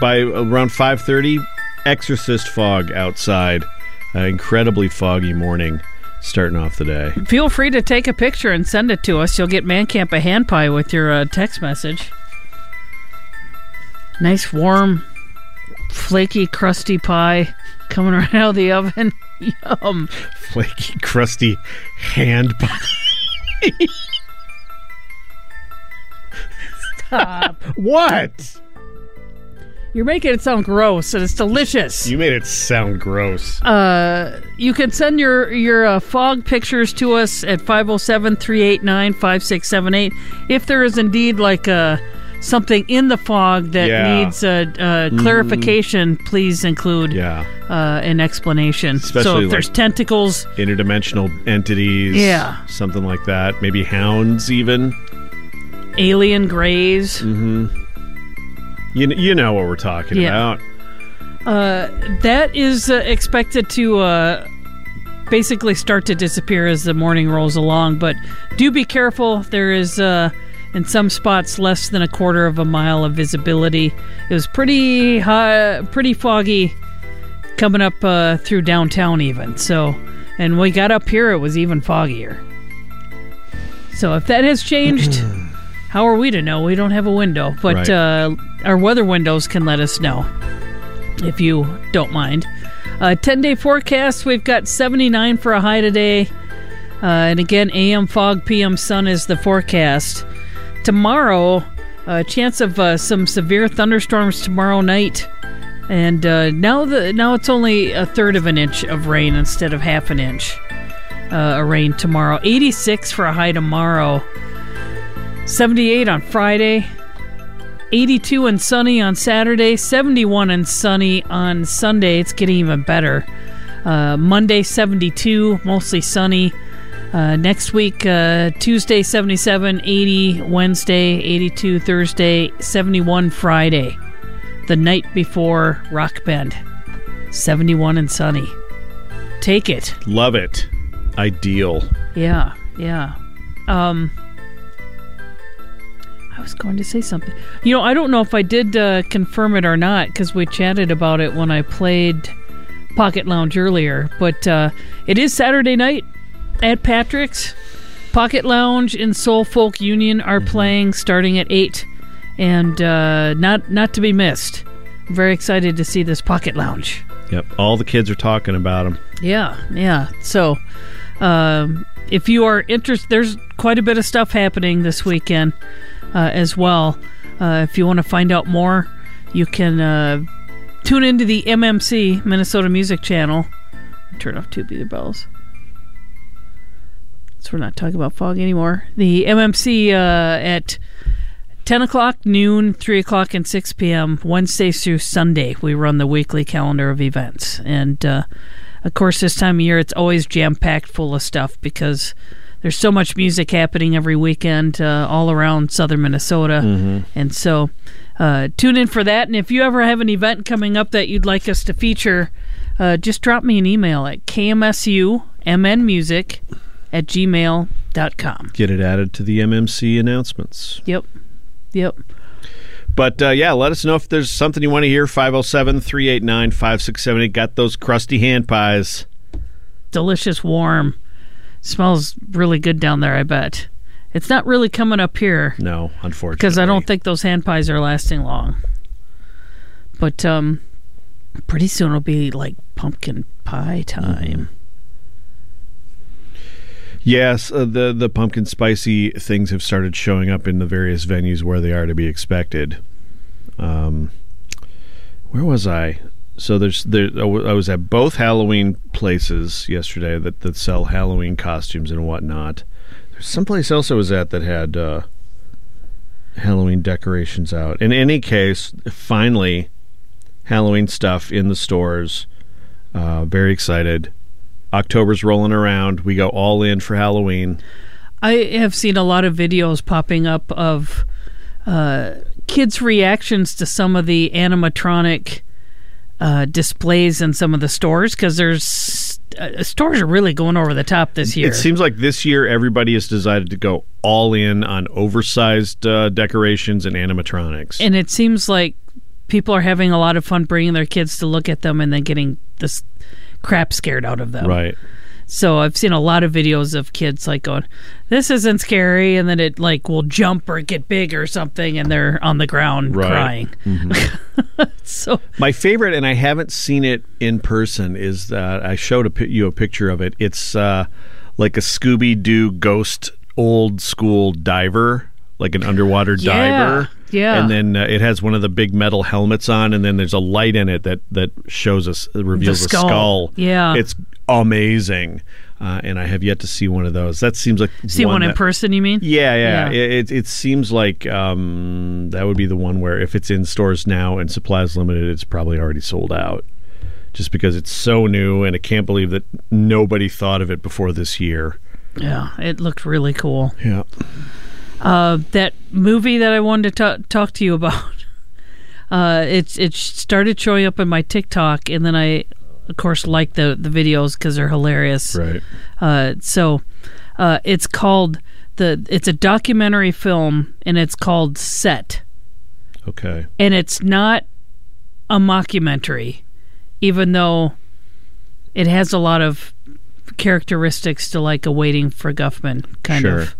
D: by around 5:30, Exorcist fog outside. Uh, incredibly foggy morning, starting off the day.
C: Feel free to take a picture and send it to us. You'll get Man Camp a hand pie with your uh, text message. Nice, warm, flaky, crusty pie coming right out of the oven. Yum.
D: Flaky, crusty hand pie.
C: Stop.
D: What?
C: You're making it sound gross, and it's delicious.
D: You made it sound gross.
C: Uh, you can send your your uh, fog pictures to us at 507-389-5678 if there is indeed like uh, something in the fog that
D: Yeah. Mm-hmm.
C: needs uh, uh, clarification please include
D: Yeah,
C: uh, an explanation so
D: Especially,
C: if there's tentacles
D: interdimensional entities.
C: Yeah.
D: something like that. Maybe hounds, even.
C: alien grays
D: You you know what we're talking
C: Yeah.
D: about.
C: uh, that is uh, expected to uh, basically start to disappear as the morning rolls along. But do be careful. There is, uh, in some spots, less than a quarter of a mile of visibility. It was pretty high, pretty foggy coming up uh, through downtown, even. So, and when we got up here, it was even foggier. So, if that has changed. How are we to know? We don't have a window, but
D: Right.
C: uh, our weather windows can let us know if you don't mind. Uh, 10 day forecast, we've got 79 for a high today. Uh, and again, AM fog, PM sun is the forecast. Tomorrow, a chance of uh, some severe thunderstorms tomorrow night. And uh, now the now it's only a third of an inch of rain instead of half an inch uh, of rain tomorrow. 86 for a high tomorrow. 78 on Friday. 82 and sunny on Saturday, 71 and sunny on Sunday. It's getting even better. Uh, Monday, 72, mostly sunny. Uh, next week, uh, Tuesday, 77, 80, Wednesday, 82, Thursday, 71, Friday. The night before Rock Bend, 71 and sunny. Take it.
D: Love it. Ideal.
C: Yeah, yeah. Um, I was going to say something. You know, I don't know if I did uh, confirm it or not because we chatted about it when I played Pocket Lounge earlier. But uh, it is Saturday night at Patrick's. Pocket Lounge and Soul Folk Union are playing starting at eight, and uh, not not to be missed. I'm very excited to see this Pocket Lounge.
D: Yep. All the kids are talking about them.
C: Yeah, yeah. So, um, if you are interested, there's quite a bit of stuff happening this weekend uh, as well. Uh, if you want to find out more, you can uh, tune into the MMC Minnesota Music Channel. Turn off tubular bells. So we're not talking about fog anymore. The MMC uh, at 10 o'clock, noon, 3 o'clock, and 6 p.m., Wednesday through Sunday. We run the weekly calendar of events. And, uh, of course, this time of year, it's always jam packed full of stuff because there's so much music happening every weekend uh, all around southern Minnesota. And so uh, tune in for that. And if you ever have an event coming up that you'd like us to feature, uh, just drop me an email at kmsumnmusic at gmail.com.
D: Get it added to the MMC announcements.
C: Yep. Yep.
D: But uh, yeah, let us know if there's something you want to hear. 507 389 5678. Got those crusty hand pies.
C: Delicious, warm. Smells really good down there, I bet. It's not really coming up here.
D: No, unfortunately.
C: because I don't think those hand pies are lasting long. But um, pretty soon it'll be like pumpkin pie time.
D: Yes, uh, the the pumpkin spicy things have started showing up in the various venues where they are to be expected. Um, where was I? So there's there. I was at both Halloween places yesterday that that sell Halloween costumes and whatnot. There's someplace else I was at that had uh, Halloween decorations out. In any case, finally, Halloween stuff in the stores. Uh, very excited. October's rolling around. We go all in for Halloween.
C: I have seen a lot of videos popping up of uh, kids' reactions to some of the animatronic uh, displays in some of the stores because there's uh, stores are really going over the top this year.
D: It seems like this year everybody has decided to go all in on oversized uh, decorations and animatronics.
C: and it seems like people are having a lot of fun bringing their kids to look at them and then getting this crap scared out of them.
D: right.
C: So I've seen a lot of videos of kids like going, "This isn't scary," and then it like will jump or get big or something, and they're on the ground
D: Right.
C: crying. so
D: My favorite, and I haven't seen it in person, is that I showed a, you a picture of it. It's uh, like a Scooby Doo ghost old school diver, like an underwater
C: Yeah,
D: diver.
C: yeah.
D: And then uh, it has one of the big metal helmets on, and then there's a light in it that that shows us reveals
C: skull.
D: a skull.
C: Yeah.
D: it's amazing. Uh, and I have yet to see one of those. That seems like
C: see one, in
D: that-
C: person, you mean?
D: Yeah, yeah.
C: Yeah.
D: It, it seems like um, that would be the one where if it's in stores now and supplies limited, it's probably already sold out. Just because it's so new, and I can't believe that nobody thought of it before this year.
C: Yeah, it looked really cool.
D: Yeah.
C: Uh, that movie that I wanted to ta- talk to you about. Uh, it's it started showing up in my TikTok, and then I, of course, like the the videos because they're hilarious.
D: Right.
C: Uh, so uh, it's called the it's a documentary film, and it's called Set,
D: Okay.
C: and it's not a mockumentary, even though it has a lot of characteristics to like a Waiting for Guffman kind
D: Sure.
C: of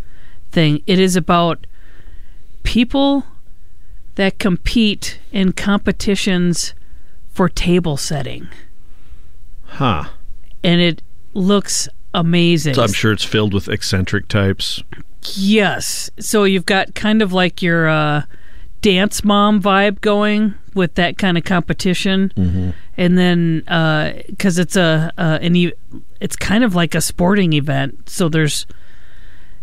C: thing. It is about people that compete in competitions for table setting,
D: Huh.
C: and it looks amazing.
D: So I'm sure it's filled with eccentric types.
C: Yes. So you've got kind of like your uh, dance mom vibe going with that kind of competition,
D: Mm-hmm.
C: and then because it's a uh, an e- it's kind of like a sporting event. So there's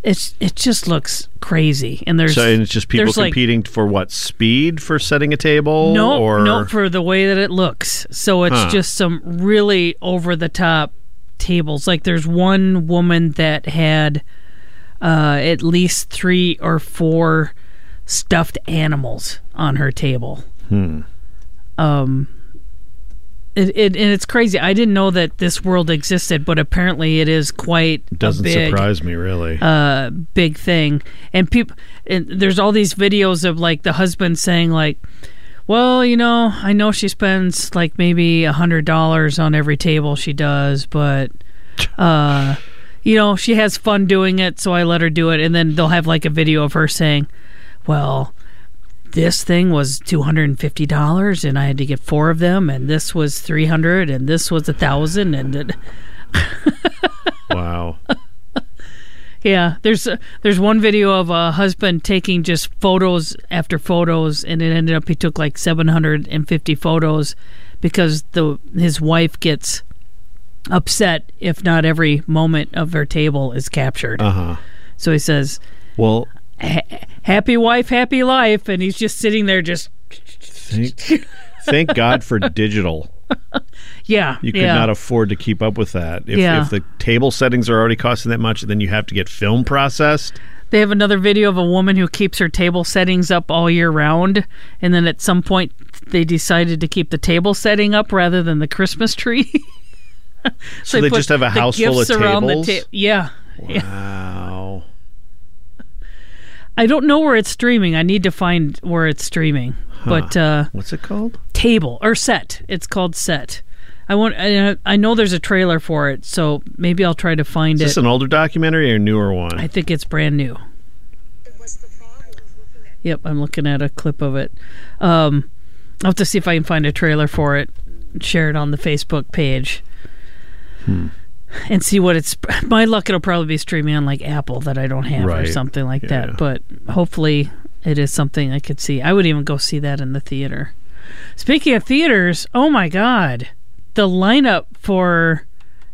C: it's it just looks crazy, and there's
D: So and it's just people
C: there's, like,
D: competing for what speed for setting a table?
C: no,
D: or
C: no, for the way that it looks. So it's
D: Huh.
C: just some really over the top tables. Like there's one woman that had uh, at least three or four stuffed animals on her table.
D: Hmm.
C: Um, it, it and it's crazy. I didn't know that this world existed, but apparently it is quite
D: doesn't
C: a big,
D: surprise me really.
C: uh, big thing. And people, and there's all these videos of like the husband saying like, "Well, you know, I know she spends like maybe a hundred dollars on every table she does, but, uh, you know, she has fun doing it, so I let her do it." And then they'll have like a video of her saying, "Well." This thing was two hundred and fifty dollars, and I had to get four of them. And this was three hundred, and this was a thousand, and it,
D: wow.
C: Yeah, there's there's one video of a husband taking just photos after photos, and it ended up he took like 750 photos because the his wife gets upset if not every moment of her table is captured.
D: Uh huh.
C: So he says,
D: Well,
C: "Ha- "Happy wife, happy life," and he's just sitting there, just
D: thank, thank God for digital.
C: yeah,
D: You could
C: yeah.
D: not afford to keep up with that. If,
C: Yeah.
D: if the table settings are already costing that much, then you have to get film processed.
C: They have another video of a woman who keeps her table settings up all year round, and then at some point they decided to keep the table setting up rather than the Christmas tree.
D: So they
C: put
D: just have a house full of tables?
C: ta- yeah.
D: Wow.
C: I don't know where it's streaming. I need to find where it's streaming. But uh,
D: What's it called?
C: table or set. It's called set. I want. I, I know there's a trailer for it, so maybe I'll try to find
D: Is
C: it.
D: this an older documentary or a newer one?
C: I think it's brand new. Yep, I'm looking at a clip of it. Um, I'll have to see if I can find a trailer for it, share it on the Facebook page,
D: Hmm.
C: And see what it's. My luck, it'll probably be streaming on like Apple that I don't have or something like
D: Yeah.
C: that. But hopefully, it is something I could see. I would even go see that in the theater. Speaking of theaters, oh my god, the lineup for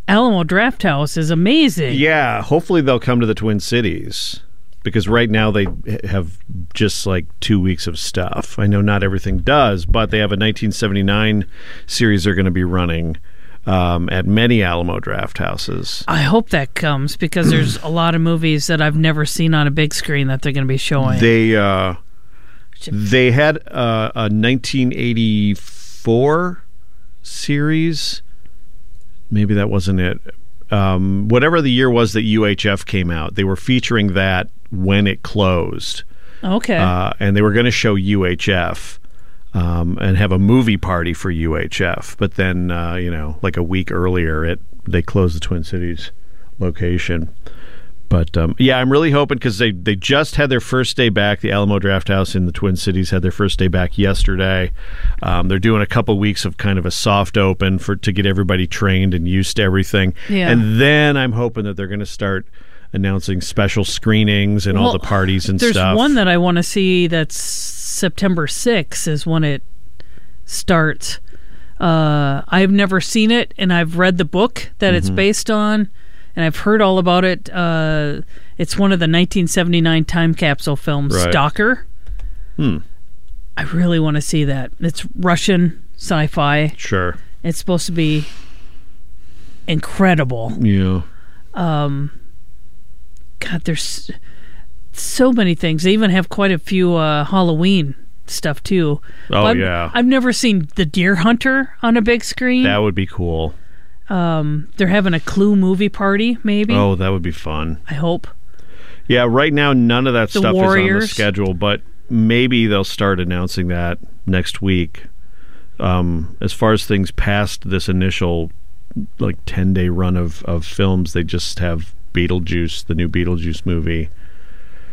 C: Alamo Drafthouse is amazing.
D: Yeah, hopefully they'll come to the Twin Cities because right now they have just like two weeks of stuff. I know not everything does, but they have a 1979 series they're going to be running um, at many Alamo Drafthouses.
C: I hope that comes because there's a lot of movies that I've never seen on a big screen that they're going to be showing.
D: They uh, they had uh, a 1984 series. Maybe that wasn't it. Um, whatever the year was that UHF came out, they were featuring that when it closed.
C: okay.
D: uh, and they were going to show UHF um, and have a movie party for UHF. But then, uh, you know, like a week earlier, it they closed the Twin Cities location. But um, yeah, I'm really hoping because they, they just had their first day back. The Alamo Drafthouse in the Twin Cities had their first day back yesterday. Um, they're doing a couple weeks of kind of a soft open for to get everybody trained and used to everything.
C: Yeah.
D: And then I'm hoping that they're going to start announcing special screenings and all the parties and
C: there's
D: stuff.
C: one that I want to see that's September 6th is when it starts. Uh, I've never seen it, and I've read the book that it's based on, and I've heard all about it. Uh, it's one of the 1979 time capsule films,
D: Right.
C: Stalker.
D: Hmm.
C: I really want to see that. It's Russian sci-fi.
D: Sure.
C: It's supposed to be incredible.
D: Yeah. Um.
C: God, there's so many things. They even have quite a few uh, Halloween stuff too.
D: Oh,
C: I've,
D: yeah.
C: I've never seen The Deer Hunter on a big screen.
D: That would be cool.
C: They're having a Clue movie party, maybe.
D: Oh, that would be fun.
C: I hope.
D: Yeah, right now none of that
C: The
D: stuff is on the schedule, but maybe they'll start announcing that next week. Um, as far as things past this initial like 10 day run of, of films, they just have Beetlejuice, the new Beetlejuice movie.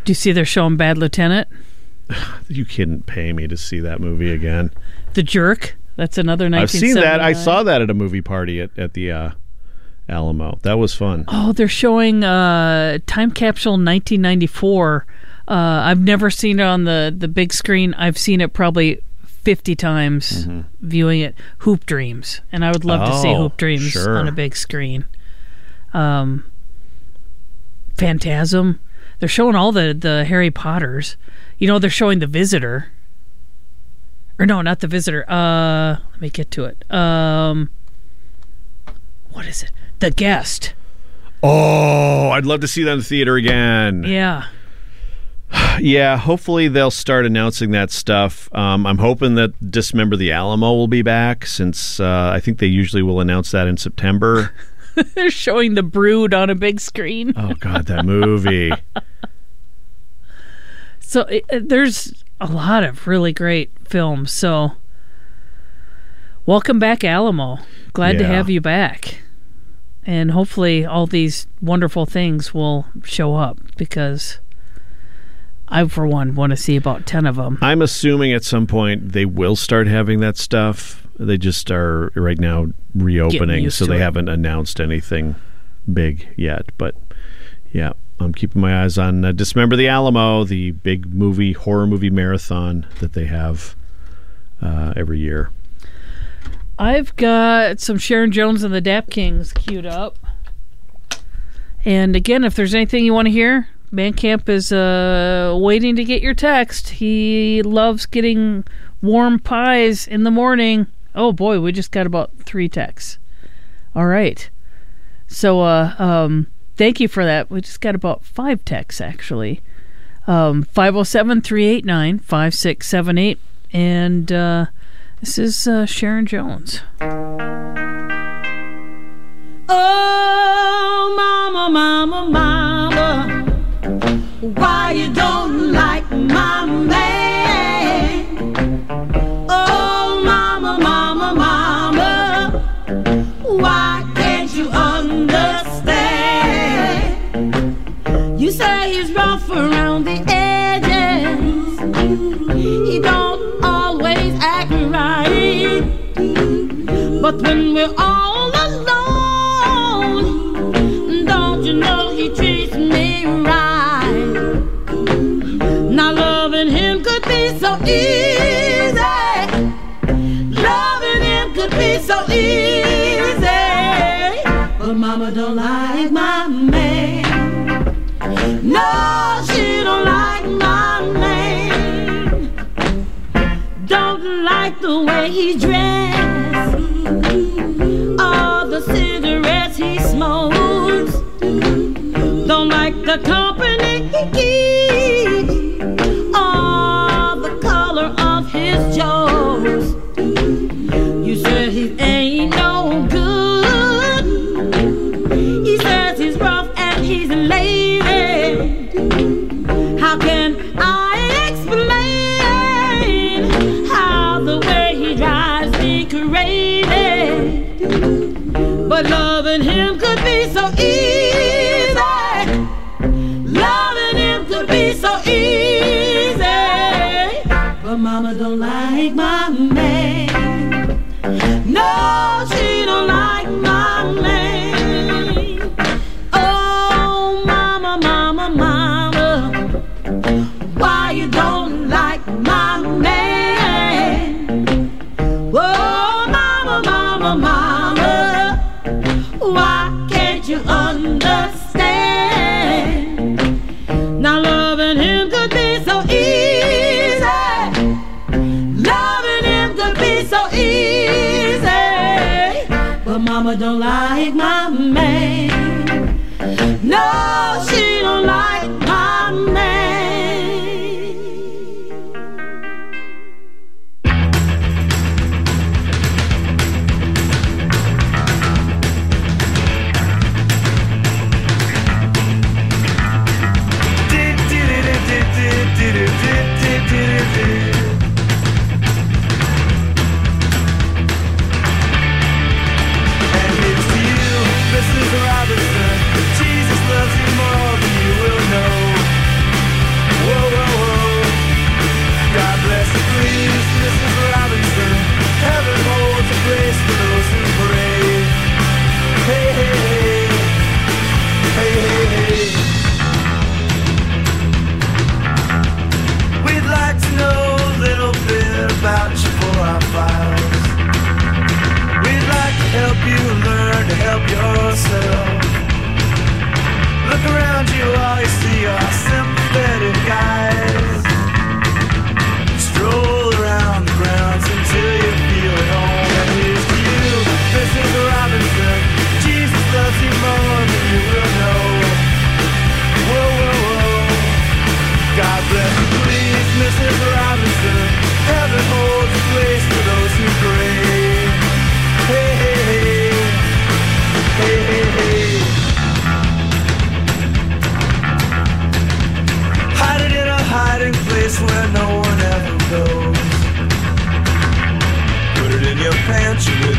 C: Do you see they're showing Bad Lieutenant?
D: You couldn't pay me to see that movie again.
C: The Jerk. That's another
D: I've seen that. I saw that at a movie party at, at the uh, Alamo. That was fun.
C: Oh, they're showing uh, Time Capsule 1994. Uh, I've never seen it on the, the big screen. I've seen it probably 50 times viewing it. Hoop Dreams. And I would love to see
D: Mm-hmm. Oh,
C: Hoop Dreams
D: sure.
C: on a big screen. Um, Phantasm. They're showing all the, the Harry Potters. You know, they're showing The Visitor. Or no, not The Visitor. Uh, let me get to it. Um, what is it? The Guest.
D: Oh, I'd love to see that in the theater again.
C: Yeah.
D: Yeah, hopefully they'll start announcing that stuff. Um, I'm hoping that Dismember the Alamo will be back since uh, I think they usually will announce that in September.
C: They're showing the brood on a big screen.
D: oh, God, that movie.
C: So it, it- there's a lot of really great films. So welcome back, Alamo. Glad to have you back. And hopefully all these wonderful things will show up because I, for one, want to see about 10 of them.
D: I'm assuming at some point they will start having that stuff. They just are right now reopening, so they
C: it.
D: haven't announced anything big yet. But yeah, I'm keeping my eyes on uh, Dismember the Alamo, the big movie horror movie marathon that they have uh, every year.
C: I've got some Sharon Jones and the Dap Kings queued up. And again, if there's anything you want to hear, Bandcamp is uh, waiting to get your text. He loves getting warm pies in the morning. Oh boy, we just got about three texts. All right. So, uh, um, thank you for that. We just got about five texts actually. Um, 507 389 5678. And uh, this is uh, Sharon Jones.
G: Oh, mama, mama, mama, why you don't But when we're all alone, don't you know he treats me right? Now loving him could be so easy. Loving him could be so easy. But mama don't like my man. No, she don't like my man. Don't like the way he dressed. He smokes. Don't like the company he keeps. All the color of his jokes. You said he ain't no But loving him could be so easy. Loving him could be so easy. But mama don't like my man. No, she don't like mama don't like my man. No, she don't like my man.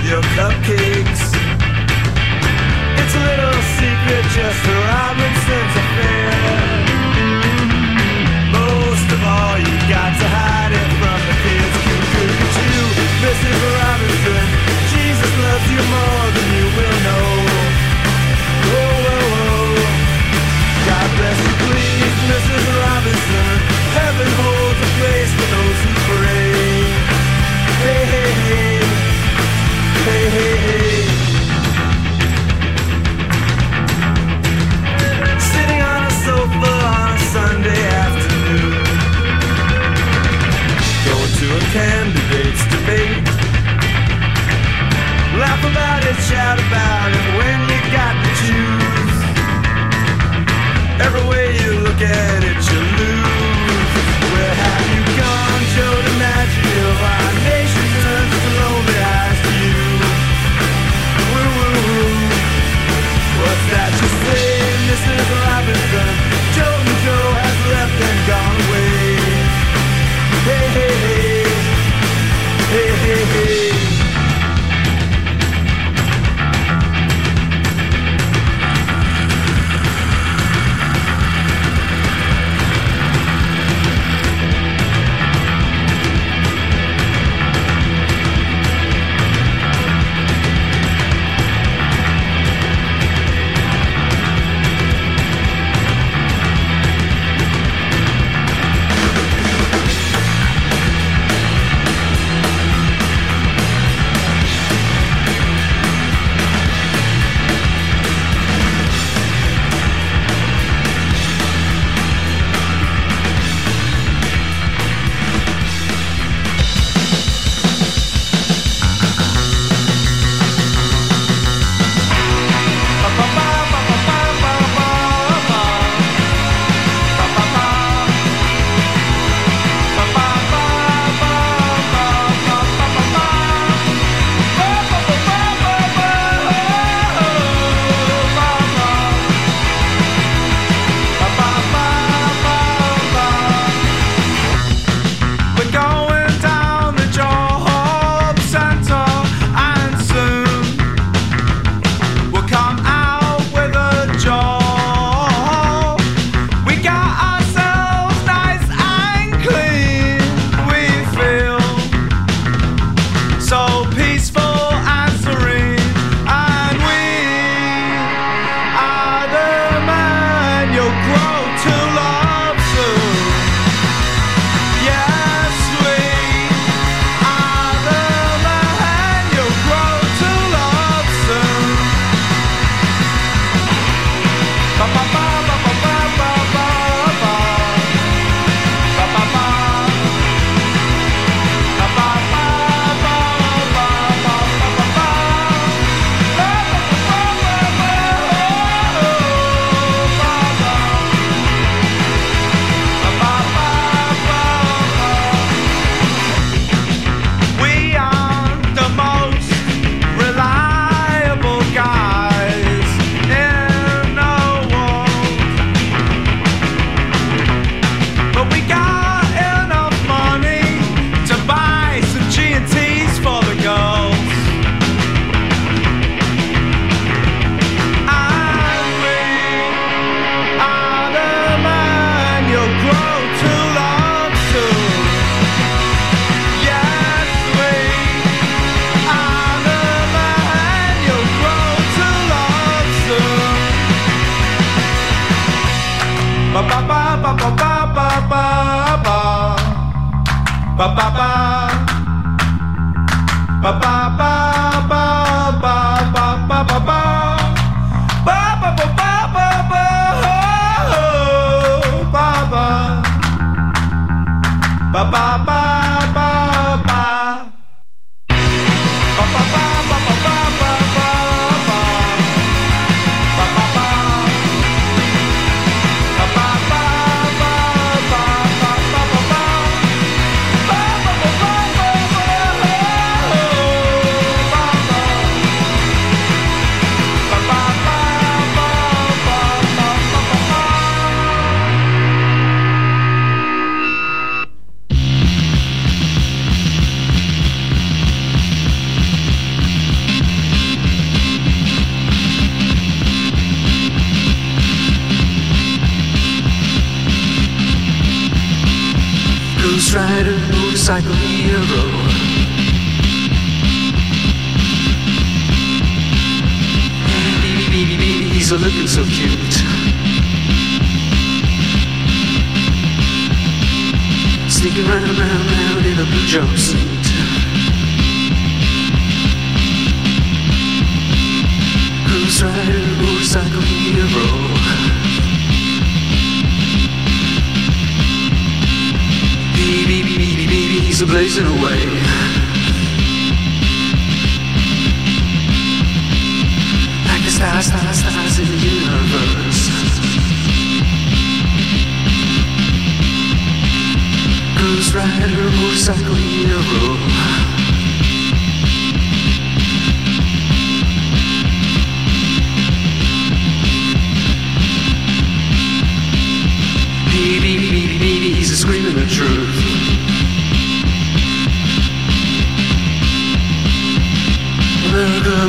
F: Your cupcakes. It's a little secret just for Robinson's affair. Most of all, you got to hide it from the kids. You, Mrs. Robinson. Jesus loves you more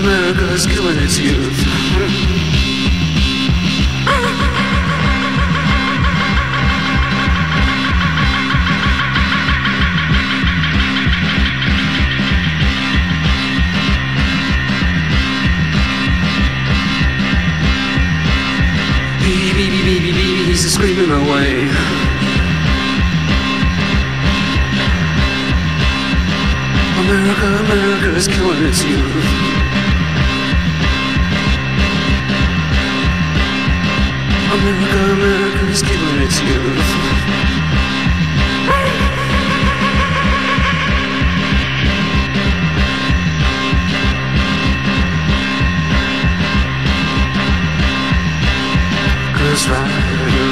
H: America, is killing its youth. He's screaming away. America, America is killing its youth. America, America's given its youth. Cause right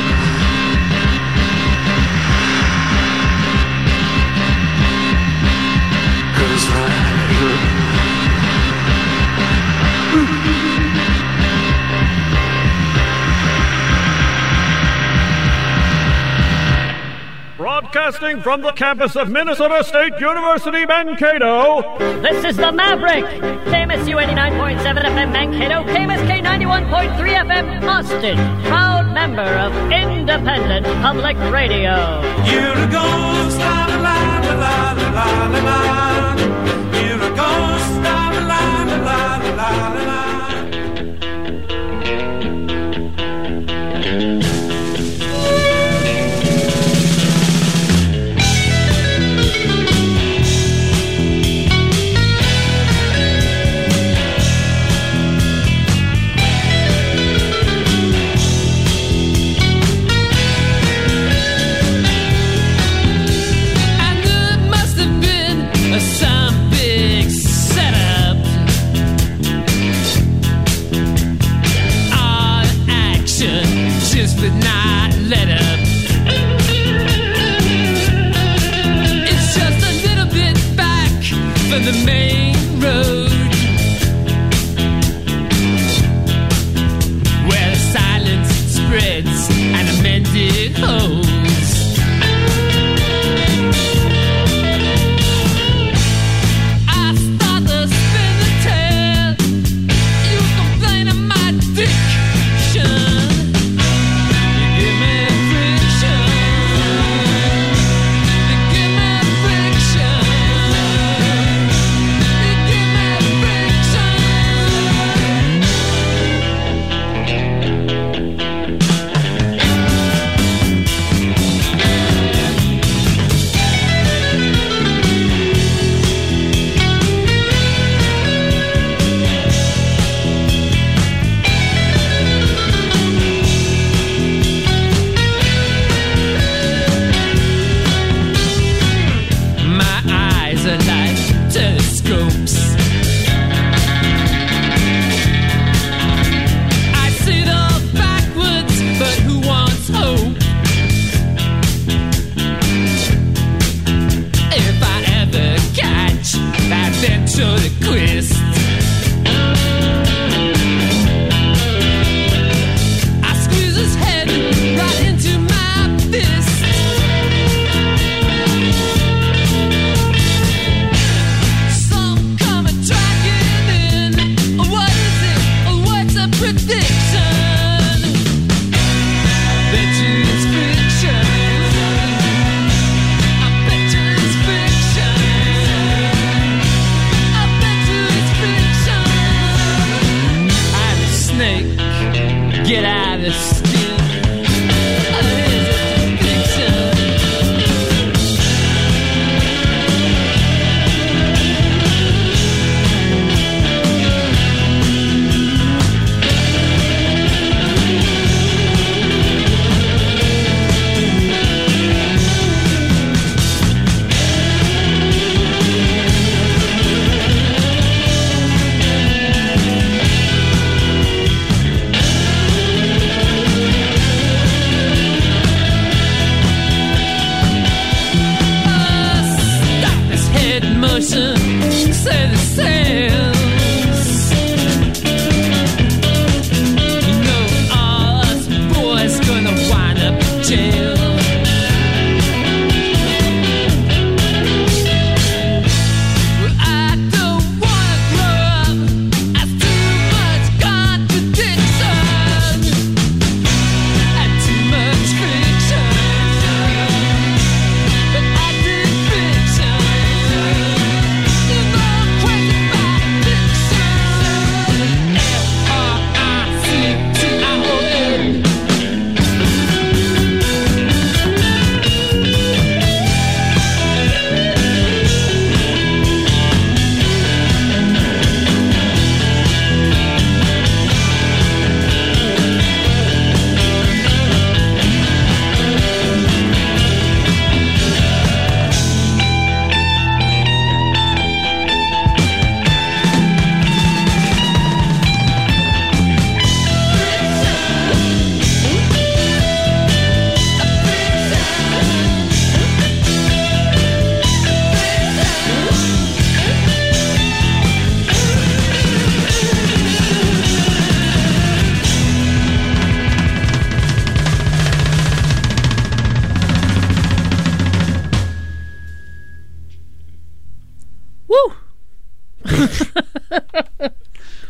I: Broadcasting from the campus of Minnesota State University, Mankato.
E: This is the Maverick. KMSU 89.7 FM, Mankato. KMSK 91.3 FM, Austin. Proud member of Independent Public Radio.
F: You're a ghost, la la la la la la la. You're a ghost, la la la la la la la.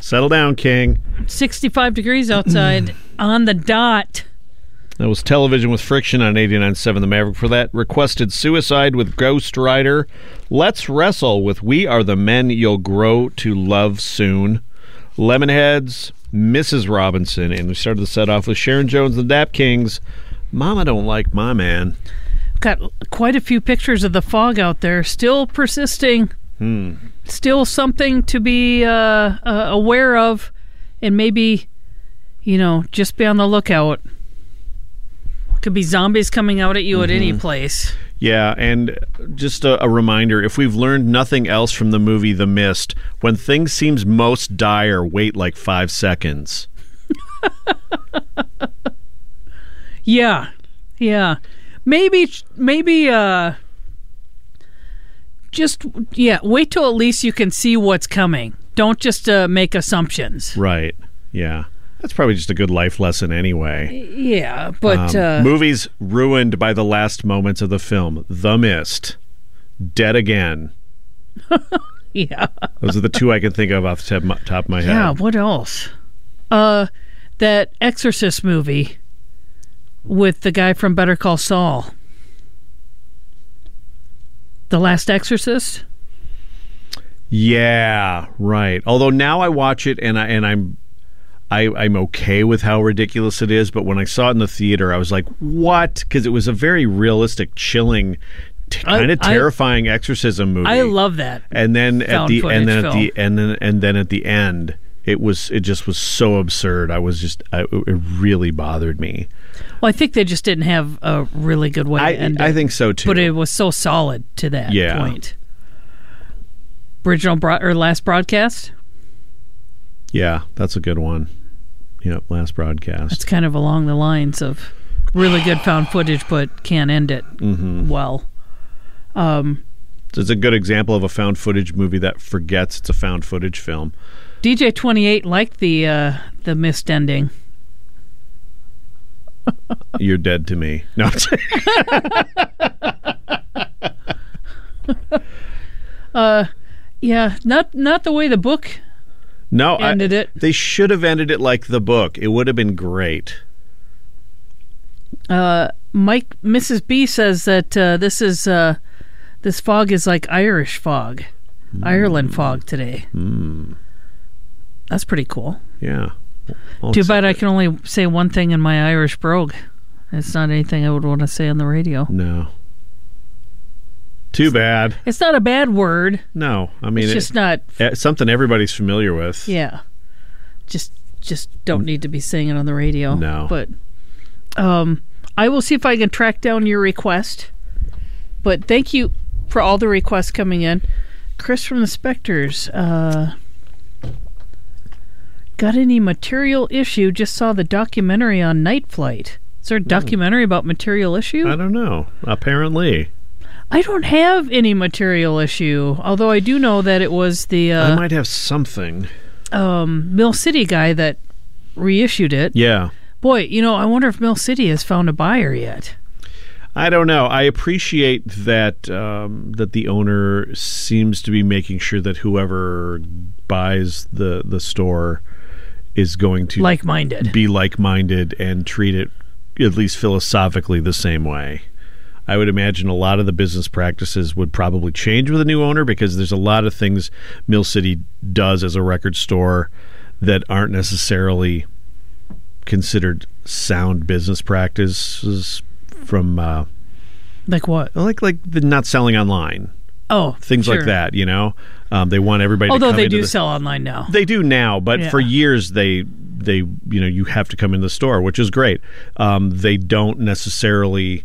D: Settle down, King.
C: 65 degrees outside on the dot.
D: That was television with friction on 89.7 The Maverick. For that, requested Suicide with Ghost Rider. Let's Wrestle with We Are the Men You'll Grow to Love Soon. Lemonheads, Mrs. Robinson. And we started the set off with Sharon Jones, and the Dap Kings. Mama don't like my man.
C: Got quite a few pictures of the fog out there, still persisting.
D: Hmm.
C: Still something to be uh, uh, aware of, and maybe, you know, just be on the lookout. Could be zombies coming out at you at any
D: Mhm.
C: place.
D: Yeah, and just a, a reminder if we've learned nothing else from the movie The Mist, when things seems most dire, wait like five seconds.
C: Yeah, yeah. Maybe, maybe. uh Just yeah. Wait till at least you can see what's coming. Don't just uh, make assumptions.
D: Right. Yeah. That's probably just a good life lesson anyway.
C: Yeah, but
D: Um,
C: uh,
D: movies ruined by the last moments of the film. The Mist, Dead Again.
C: yeah,
D: Those are the two I can think of off the top, top of my head.
C: yeah. What else? Uh, that Exorcist movie with the guy from Better Call Saul. The Last Exorcist.
D: Yeah, right. Although now I watch it and I and I'm I, I'm okay with how ridiculous it is, but when I saw it in the theater, I was like, "What?" Because it was a very realistic, chilling, t-
C: I-
D: kind of
C: I-
D: exorcism movie.
C: I love that.
D: and then at the and then
C: footage
D: at the and then and then at the end, it was it just was so absurd. I was just I, it really bothered me.
C: Well, I think they just didn't have a really good way
D: I-
C: to end it.
D: I
C: it.
D: think so, too.
C: But it was so solid to that
D: Yeah.
C: point. Original bro- or last broadcast.
D: Yeah, that's a good one. Yep, last broadcast.
C: It's kind of along the lines of really good found footage, but can't end it
D: Mm-hmm.
C: well. Um,
D: It's a good example of a found footage movie that forgets it's a found footage film.
C: DJ Twenty Eight liked the uh, the Mist ending.
D: You're dead to me. No,
C: Uh, yeah, not not the way the book
D: no. I-
C: ended it.
D: They should have ended it like the book. It would have been great.
C: Uh, Mike, Mrs. B says that uh, this is uh, this fog is like Irish fog, Ireland fog today.
D: Hmm.
C: That's pretty cool.
D: Yeah. I'll
C: Too bad I can only say one thing in my Irish brogue. It's not anything I would want to say on the radio.
D: No. Too bad.
C: It's not a bad word.
D: No, I mean
C: it's
D: it-
C: just not.
D: eh, something everybody's familiar with.
C: Yeah, just just don't need to be saying it on the radio.
D: No.
C: but um, I will see if I can track down your request. But thank you for all the requests coming in. Chris from the Spectres. Uh, got any material issue? Just saw the documentary on Night Flight. Is there a documentary about material issue?
D: Hmm. I don't know. Apparently,
C: I don't have any material issue, although I do know that it was the
D: I
C: uh,
D: might have something.
C: um, Mill City guy that reissued it.
D: Yeah.
C: Boy, you know, I wonder if Mill City has found a buyer yet.
D: I don't know. I appreciate that um, that the owner seems to be making sure that whoever buys the the store is going to
C: Like-minded.
D: be like minded and treat it at least philosophically the same way. I would imagine a lot of the business practices would probably change with a new owner because there's a lot of things Mill City does as a record store that aren't necessarily considered sound business practices from uh,
C: Like what?
D: like like the not selling online
C: Oh,
D: things
C: sure.
D: like that. You know, um, they want everybody. to
C: Although they do
D: the-
C: sell online now.
D: they do now, but
C: Yeah.
D: for years they they you know you have to come in the store, which is great. Um, they don't necessarily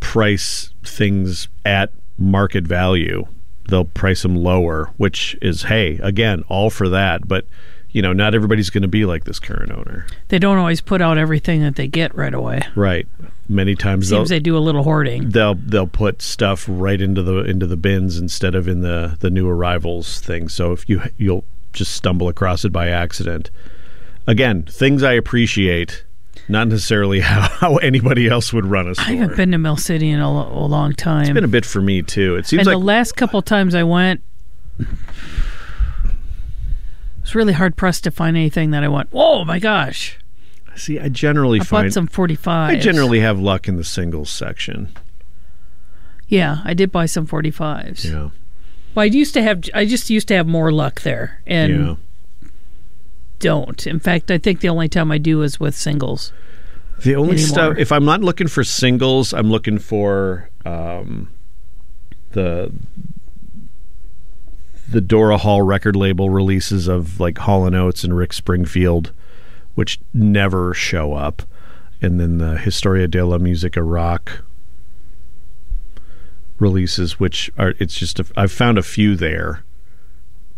D: price things at market value. They'll price them lower, which is hey, again, all for that. But you know, not everybody's going to be like this current owner,
C: They don't always put out everything that they get right away.
D: right? Many times
C: Seems they do a little hoarding.
D: they'll they'll put stuff right into the into the bins instead of in the the new arrivals thing. So if you you'll just stumble across it by accident. Again, things I appreciate, not necessarily how, how anybody else would run a store.
C: I haven't been to Mill City in a, a long time.
D: it's been a bit for me too. It seems
C: and
D: like
C: the last couple times I went, it was really hard pressed to find anything that I want. Oh my gosh!
D: See, I generally
C: I
D: find
C: bought some forty five.
D: I generally have luck in the singles section.
C: yeah, I did buy some forty fives.
D: Yeah,
C: Well, I used to have. I just used to have more luck there, and
D: yeah.
C: don't. In fact, I think the only time I do is with singles.
D: The only
C: anymore.
D: stuff, if I'm not looking for singles, I'm looking for um, the the Dora Hall record label releases of like Hall and Oates and Rick Springfield, which never show up, and then the Historia de la Musica Rock releases, which are it's just a, I've found a few there,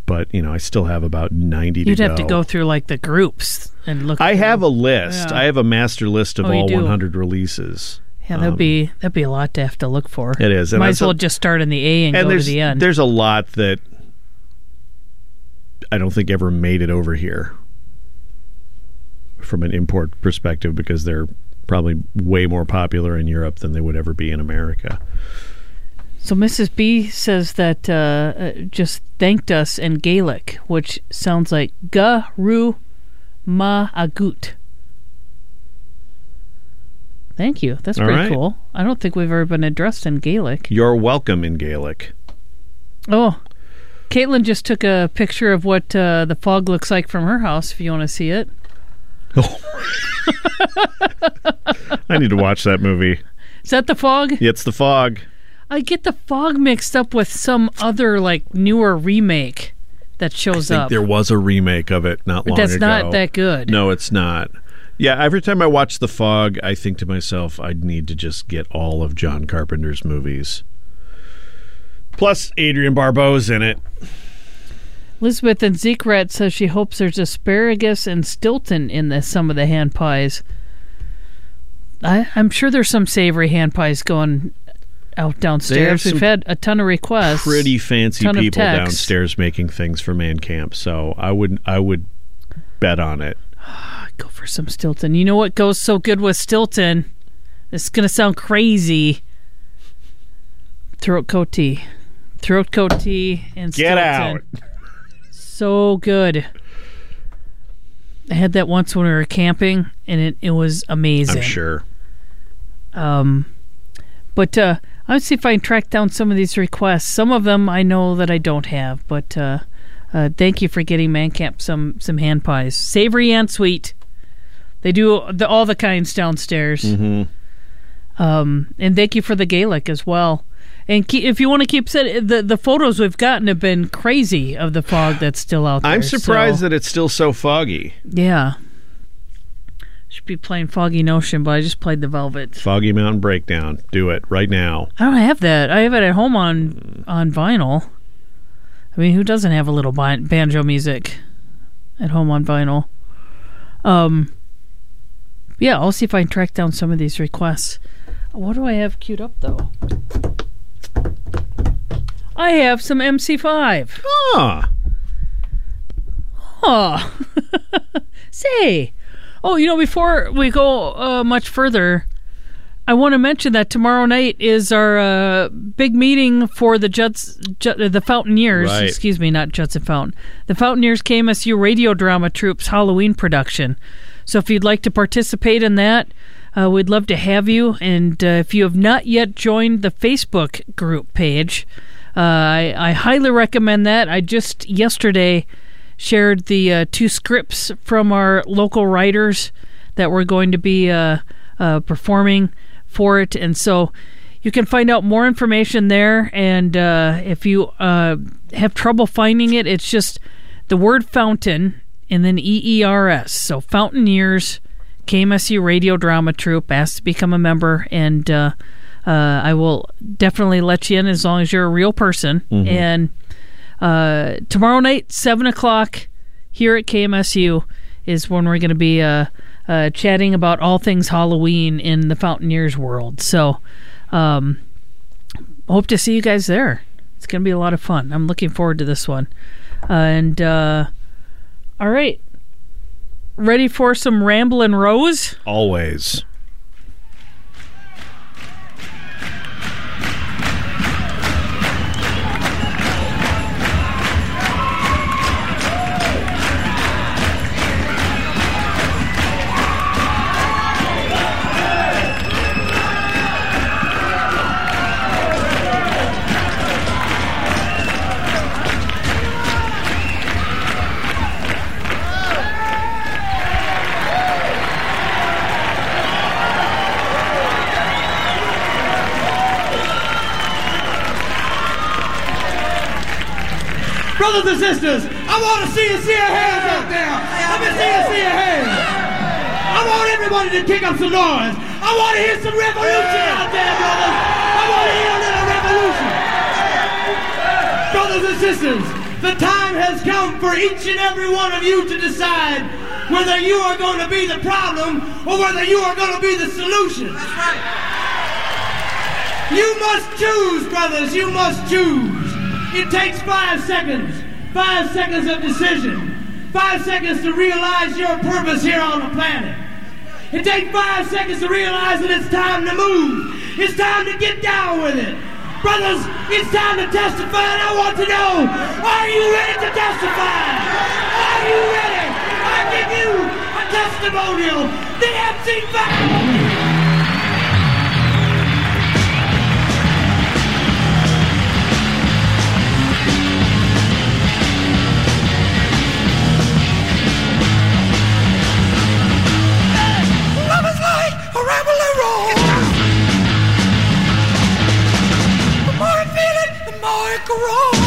D: but you know I still have about ninety.
C: You'd
D: to
C: have to go through like the groups and look.
D: I have a list.
C: Yeah.
D: I have a master list of
C: Oh,
D: all 100 releases.
C: Yeah, that'd
D: Um,
C: be that'd be a lot to have to look for.
D: It is, and
C: Might as well
D: a-
C: just start in the A and,
D: and
C: go to the end.
D: there's a lot that I don't think ever made it over here from an import perspective because they're probably way more popular in Europe than they would ever be in America.
C: So Mrs. B says that uh, uh, just thanked us in Gaelic, which sounds like ga ru ma agut. Thank you. That's
D: All
C: pretty
D: right.
C: cool. I don't think we've ever been addressed in Gaelic.
D: You're welcome in Gaelic.
C: Oh, Caitlin just took a picture of what uh, the fog looks like from her house. If you want to see it,
D: I need to watch that movie.
C: is that the fog?
D: It's the fog.
C: I get the fog mixed up with some other like newer remake that
D: I
C: shows
D: think
C: up.
D: there was a remake of it not long
C: that's
D: ago.
C: That's not that good.
D: No, it's not. Yeah, every time I watch The Fog, I think to myself, I'd need to just get all of John Carpenter's movies. Plus, Adrienne Barbeau's in it.
C: Elizabeth and Zekrat says she hopes there's asparagus and Stilton in the, some of the hand pies. I, I'm sure there's some savory hand pies going out downstairs. We've had a ton of requests.
D: Pretty fancy people downstairs making things for man camp. So I would I would bet on it.
C: Go for some Stilton. You know what goes so good with Stilton? It's gonna sound crazy. Throat coat tea, throat coat tea, and
D: Get out.
C: So good. I had that once when we were camping, and it, it was amazing.
D: I'm sure.
C: Um, but uh, I'll see if I can track down some of these requests. Some of them I know that I don't have, but uh, uh, thank you for getting Man Camp some some hand pies, savory and sweet. They do the, all the kinds downstairs.
D: Mm-hmm.
C: Um, and thank you for the Gaelic as well. And keep, if you want to keep set, the the photos we've gotten have been crazy of the fog that's still out there.
D: I'm surprised
C: so-
D: that it's still so foggy.
C: yeah. Should be playing Foggy Notion, but I just played the Velvet.
D: Foggy Mountain Breakdown. Do it right now.
C: I don't have that. I have it at home on on vinyl. I mean, who doesn't have a little bi- banjo music at home on vinyl? Um, yeah, I'll see if I can track down some of these requests. What do I have queued up though? I have some MC5.
D: Ah,
C: Oh, say, oh, you know, before we go uh, much further, I want to mention that tomorrow night is our uh, big meeting for the Juts, Jut, uh, the Fountaineers.
D: Right.
C: Excuse me, not Judson Fountain. The Fountaineers KMSU Radio Drama Troupe's Halloween production. So if you'd like to participate in that, uh, we'd love to have you. And uh, if you have not yet joined the Facebook group page, uh, I, I highly recommend that. I just yesterday shared the uh, two scripts from our local writers that we're going to be uh, uh, performing for it, and so you can find out more information there. And uh, if you uh, have trouble finding it, it's just the word fountain and then E E R S. So Fountaineers KMSU Radio Drama Troupe asked to become a member, and uh, I will definitely let you in as long as you're a real person. And uh, tomorrow night, seven o'clock, here at KMSU is when we're going to be uh, uh, chatting about all things Halloween in the Fountaineers world. So, um, hope to see you guys there. It's going to be a lot of fun. I'm looking forward to this one. Uh, and uh, all right, ready for some Ramblin' Rose?
D: always.
J: Brothers and sisters, I want to see you see your hands out there. Let me see you see your hands. I want everybody to kick up some noise. I want to hear some revolution out there, brothers. I want to hear a little revolution. Brothers and sisters, the time has come for each and every one of you to decide whether you are going to be the problem or whether you are going to be the solution. That's right. You must choose, brothers. You must choose. It takes five seconds. Five seconds of decision. Five seconds to realize your purpose here on the planet. It takes five seconds to realize that it's time to move. It's time to get down with it. Brothers, it's time to testify, and I want to know, are you ready to testify? Are you ready? I give you a testimonial. The MC5. More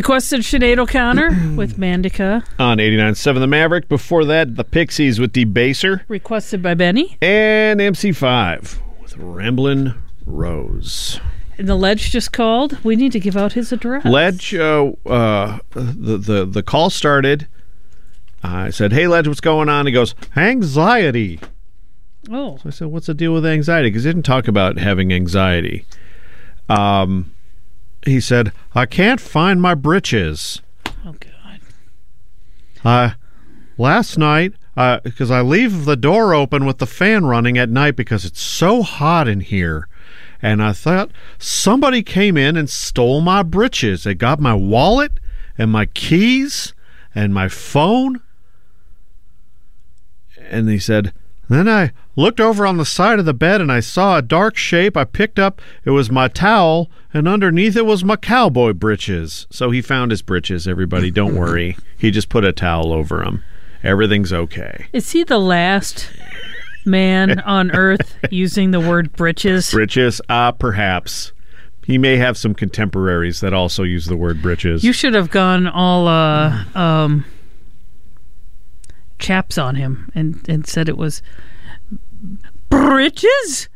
C: Requested Sinead O'Connor with Mandinka.
D: On 89.7 The Maverick. Before that, the Pixies with Debaser.
C: Requested by Benny.
D: And MC5 with Ramblin' Rose.
C: And the ledge just called. We need to give out his address.
D: Ledge, uh, uh, the, the, the call started. I said, Hey, Ledge, what's going on? He goes, Anxiety.
C: Oh,
D: So I said, "What's the deal with anxiety?" Because he didn't talk about having anxiety. Um, he said, "I can't find my britches."
C: oh God.
D: I last night, because I leave the door open with the fan running at night because it's so hot in here, and I thought somebody came in and stole my britches. They got my wallet and my keys and my phone. And he said, then I looked over on the side of the bed and I saw a dark shape. I picked up, it was my towel, and underneath it was my cowboy britches. So he found his britches, everybody. Don't worry. He just put a towel over them. Everything's okay.
C: Is he the last man on earth using the word britches?
D: Britches, ah, perhaps. He may have some contemporaries that also use the word britches.
C: You should have gone all uh um chaps on him and and said it was britches.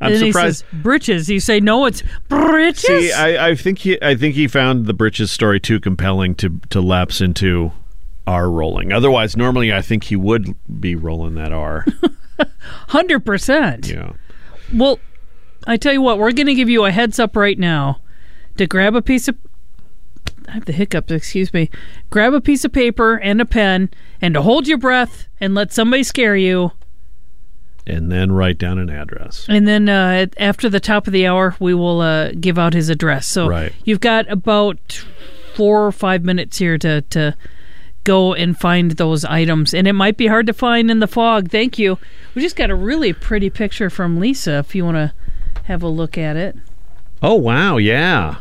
D: I'm
C: and
D: surprised.
C: He says, britches. You say no, it's britches.
D: See, I, I think he, I think he found the britches story too compelling to to lapse into R rolling. Otherwise, normally I think he would be rolling that R.
C: Hundred percent.
D: yeah.
C: Well, I tell you what, we're going to give you a heads up right now to grab a piece of. I have the hiccups, excuse me. Grab a piece of paper and a pen and to hold your breath and let somebody scare you.
D: And then write down an address.
C: And then uh, after the top of the hour, we will uh, give out his address. So
D: Right.
C: you've got about four or five minutes here to, to go and find those items. And it might be hard to find in the fog. Thank you. We just got a really pretty picture from Lisa if you want to have a look at it.
D: Oh wow, yeah.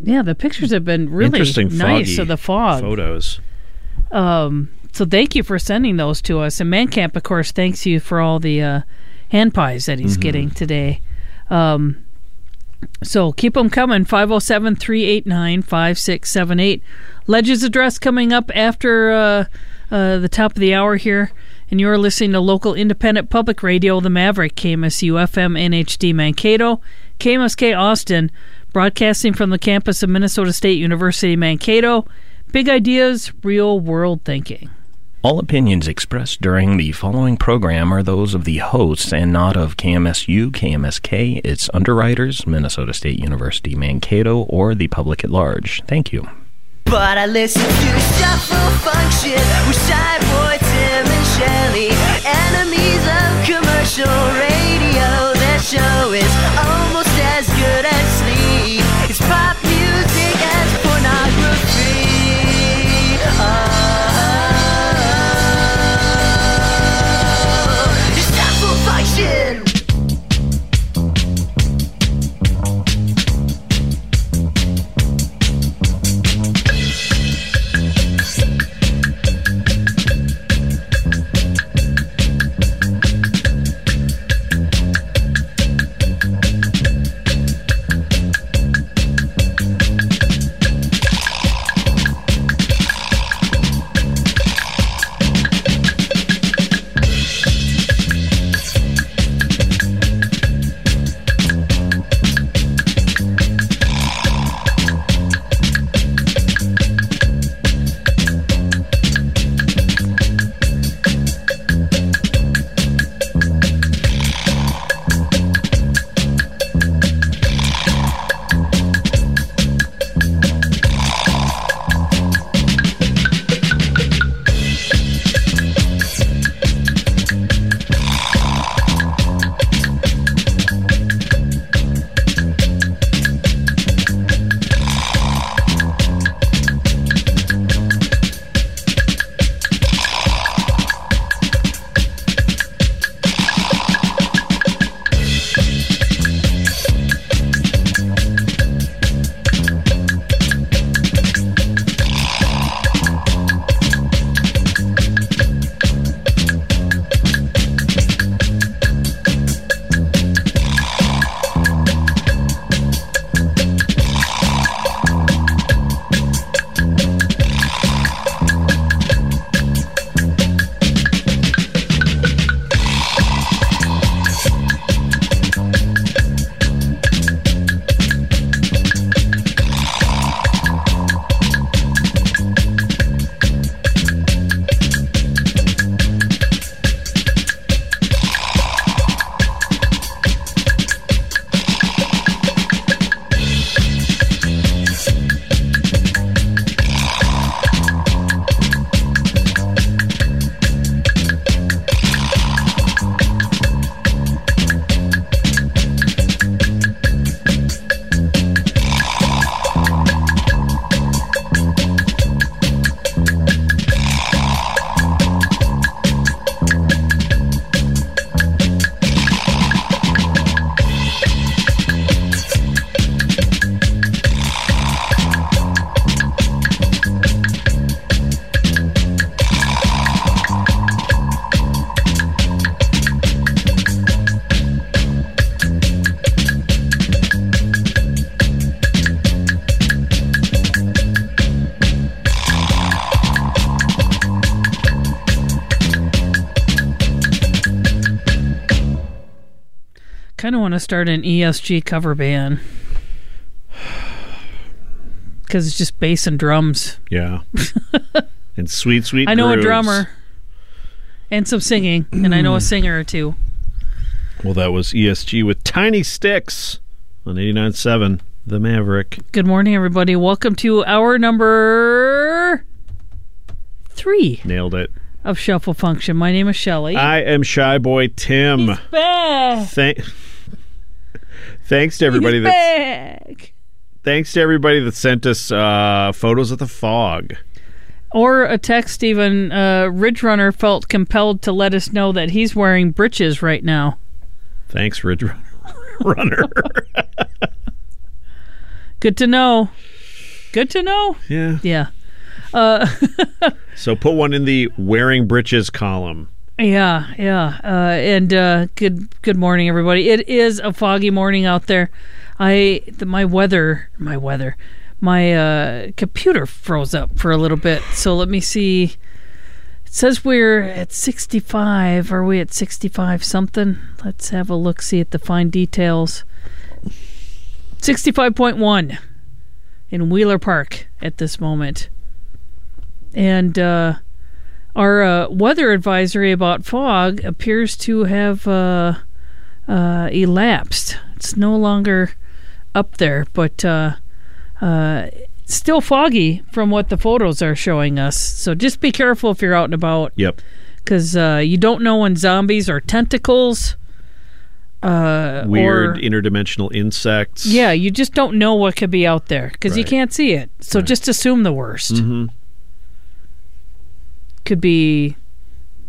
C: Yeah, the pictures have been really
D: Interesting
C: nice of the fog.
D: photos.
C: Um, so thank you for sending those to us. And Mancamp, of course, thanks you for all the uh, hand pies that he's
D: Mm-hmm.
C: getting today. Um, so keep them coming. 507 389 5678. Ledge's address coming up after uh, uh, the top of the hour here. And you're listening to local independent public radio, The Maverick, KMSU FM NHD Mankato, KMSK Austin, broadcasting from the campus of Minnesota State University Mankato. Big ideas, real world thinking.
A: All opinions expressed during the following program are those of the hosts and not of KMSU, KMSK, its underwriters, Minnesota State University Mankato, or the public at large. Thank you.
B: But I listen to Shuffle Function with Shy Boy, Tim, and Shelly. Enemies of commercial radio. Their show is almost as good as
C: start an ESG cover band because it's just bass and drums.
D: Yeah. and sweet, sweet.
C: I know
D: grooves.
C: a drummer and some singing, and I know a singer or two.
D: Well, that was ESG with Tiny Sticks on 89.7 The Maverick.
C: Good morning, everybody. Welcome to hour number three
D: Nailed it.
C: of Shuffle Function. My name is Shelly.
D: I am Shy Boy Tim.
C: back.
D: Thank, thanks to everybody
C: He's
D: that
C: back.
D: thanks to everybody that sent us uh, photos of the fog.
C: Or a text even, uh, Ridge Runner felt compelled to let us know that he's wearing breeches right now.
D: Thanks, Ridge Runner.
C: Good to know. Good to know.
D: yeah.
C: Yeah. Uh,
D: So put one in the wearing breeches column.
C: Yeah, yeah. Uh, and uh, good good morning, everybody. It is a foggy morning out there. I the, my weather, my weather, my uh, computer froze up for a little bit. So let me see. It says we're at 65. Are we at 65 something? Let's have a look. See at the fine details. 65.1 in Wheeler Park at this moment. And uh, our uh, weather advisory about fog appears to have uh, uh, elapsed. It's no longer up there, but uh, uh, it's still foggy from what the photos are showing us. So just be careful if you're out and about
D: Yep.
C: because uh, you don't know when zombies are tentacles. Uh,
D: Weird
C: or-
D: interdimensional insects.
C: yeah, you just don't know what could be out there because you can't see it. So just assume the worst.
D: hmm
C: Could be,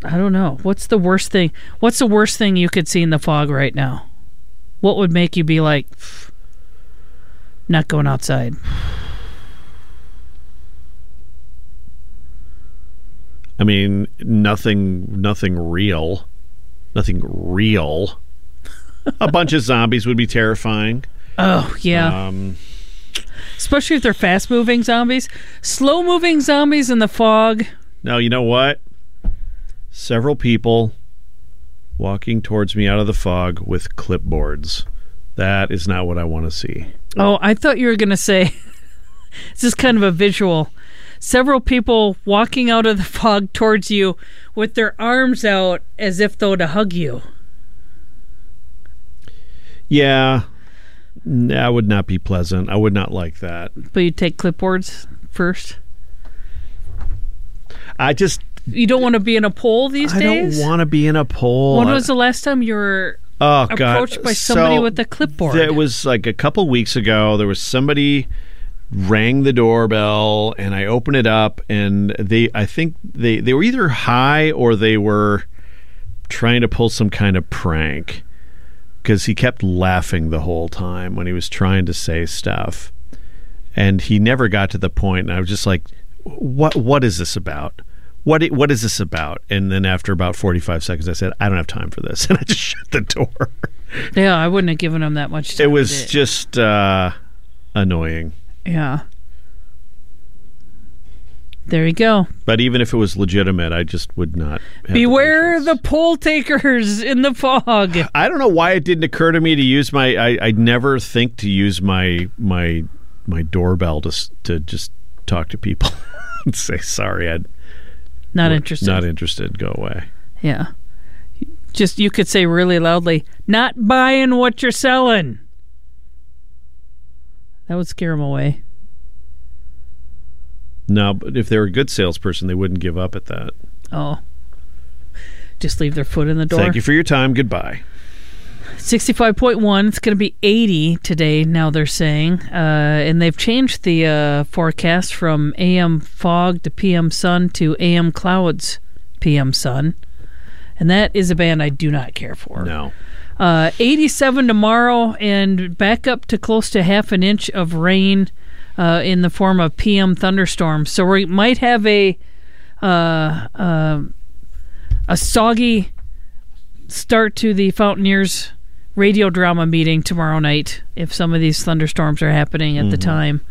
C: I don't know. What's the worst thing? What's the worst thing you could see in the fog right now? What would make you be like, not going outside?
D: I mean, nothing, nothing real, nothing real. A bunch of zombies would be terrifying.
C: Oh yeah,
D: Um,
C: especially if they're fast moving zombies. Slow moving zombies in the fog.
D: Now you know what? Several people walking towards me out of the fog with clipboards. That is not what I want to see.
C: Oh, I thought you were gonna say. this is kind of a visual. Several people walking out of the fog towards you with their arms out as if though to hug you.
D: Yeah, that would not be pleasant. I would not like that.
C: But you take clipboards first.
D: I just
C: You don't want to be in a poll these
D: I
C: days.
D: I don't want to be in a poll.
C: When was the last time you were
D: oh, God.
C: approached by somebody
D: So,
C: with a clipboard?
D: It was like a couple weeks ago. There was somebody rang the doorbell, and I opened it up, and they, I think they they were either high or they were trying to pull some kind of prank because he kept laughing the whole time when he was trying to say stuff, and he never got to the point. And I was just like, "What? What is this about?" What, what is this about? And then after about 45 seconds, I said, I don't have time for this. And I just shut the door.
C: yeah, I wouldn't have given him that much time.
D: It was just uh, annoying.
C: yeah. There you go.
D: But even if it was legitimate, I just would not. have the
C: Beware
D: patience.
C: the poll takers in the fog.
D: I don't know why it didn't occur to me to use my. I, I never think to use my my my doorbell to to just talk to people and say sorry. I'd
C: Not interested.
D: Not interested. Go away.
C: yeah. Just you could say really loudly, "Not buying what you're selling." That would scare them away.
D: No, but if they were a good salesperson, they wouldn't give up at that.
C: Oh. Just leave their foot in the door.
D: Thank you for your time. Goodbye.
C: 65.1. It's going to be 80 today, now they're saying. Uh, and they've changed the uh, forecast from AM fog to PM sun to AM clouds, PM sun. And that is a band I do not care for.
D: No.
C: Uh, 87 tomorrow and back up to close to half an inch of rain uh, in the form of PM thunderstorms. So we might have a uh, uh, a soggy start to the Fountain radio drama meeting tomorrow night if some of these thunderstorms are happening at the time.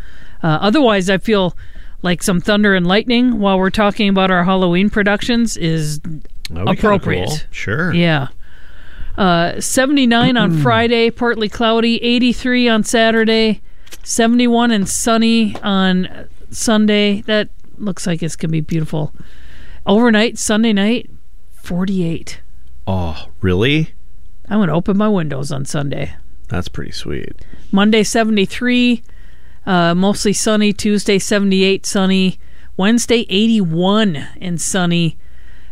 C: Uh, otherwise, I feel like some thunder and lightning while we're talking about our Halloween productions is
D: kinda
C: appropriate.
D: cool. Sure.
C: Yeah. Uh, 79 on Friday, partly cloudy. 83 on Saturday. 71 and sunny on Sunday. That looks like it's going to be beautiful. Overnight, Sunday night, 48.
D: Oh, really?
C: I'm going to open my windows on Sunday.
D: That's pretty sweet.
C: Monday 73, uh, mostly sunny. Tuesday 78, sunny. Wednesday 81 and sunny.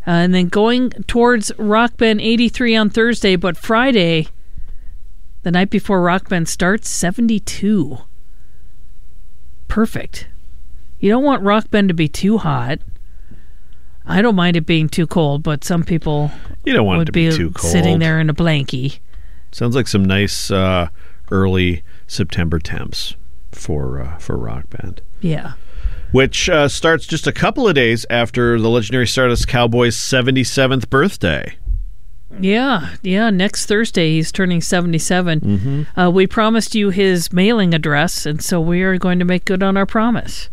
C: Uh, and then going towards Rock Bend 83 on Thursday, but Friday, the night before Rock Bend starts, 72. Perfect. You don't want Rock Bend to be too hot. I don't mind it being too cold, but some people
D: You don't want it
C: would
D: to be too cold.
C: sitting there in a blankie.
D: Sounds like some nice uh, early September temps for uh, for Rock Bend,
C: Yeah.
D: which uh, starts just a couple of days after the legendary Stardust Cowboy's 77th birthday.
C: Yeah, yeah. Next Thursday, he's turning 77.
D: Mm-hmm.
C: Uh, we promised you his mailing address, and so we are going to make good on our promise.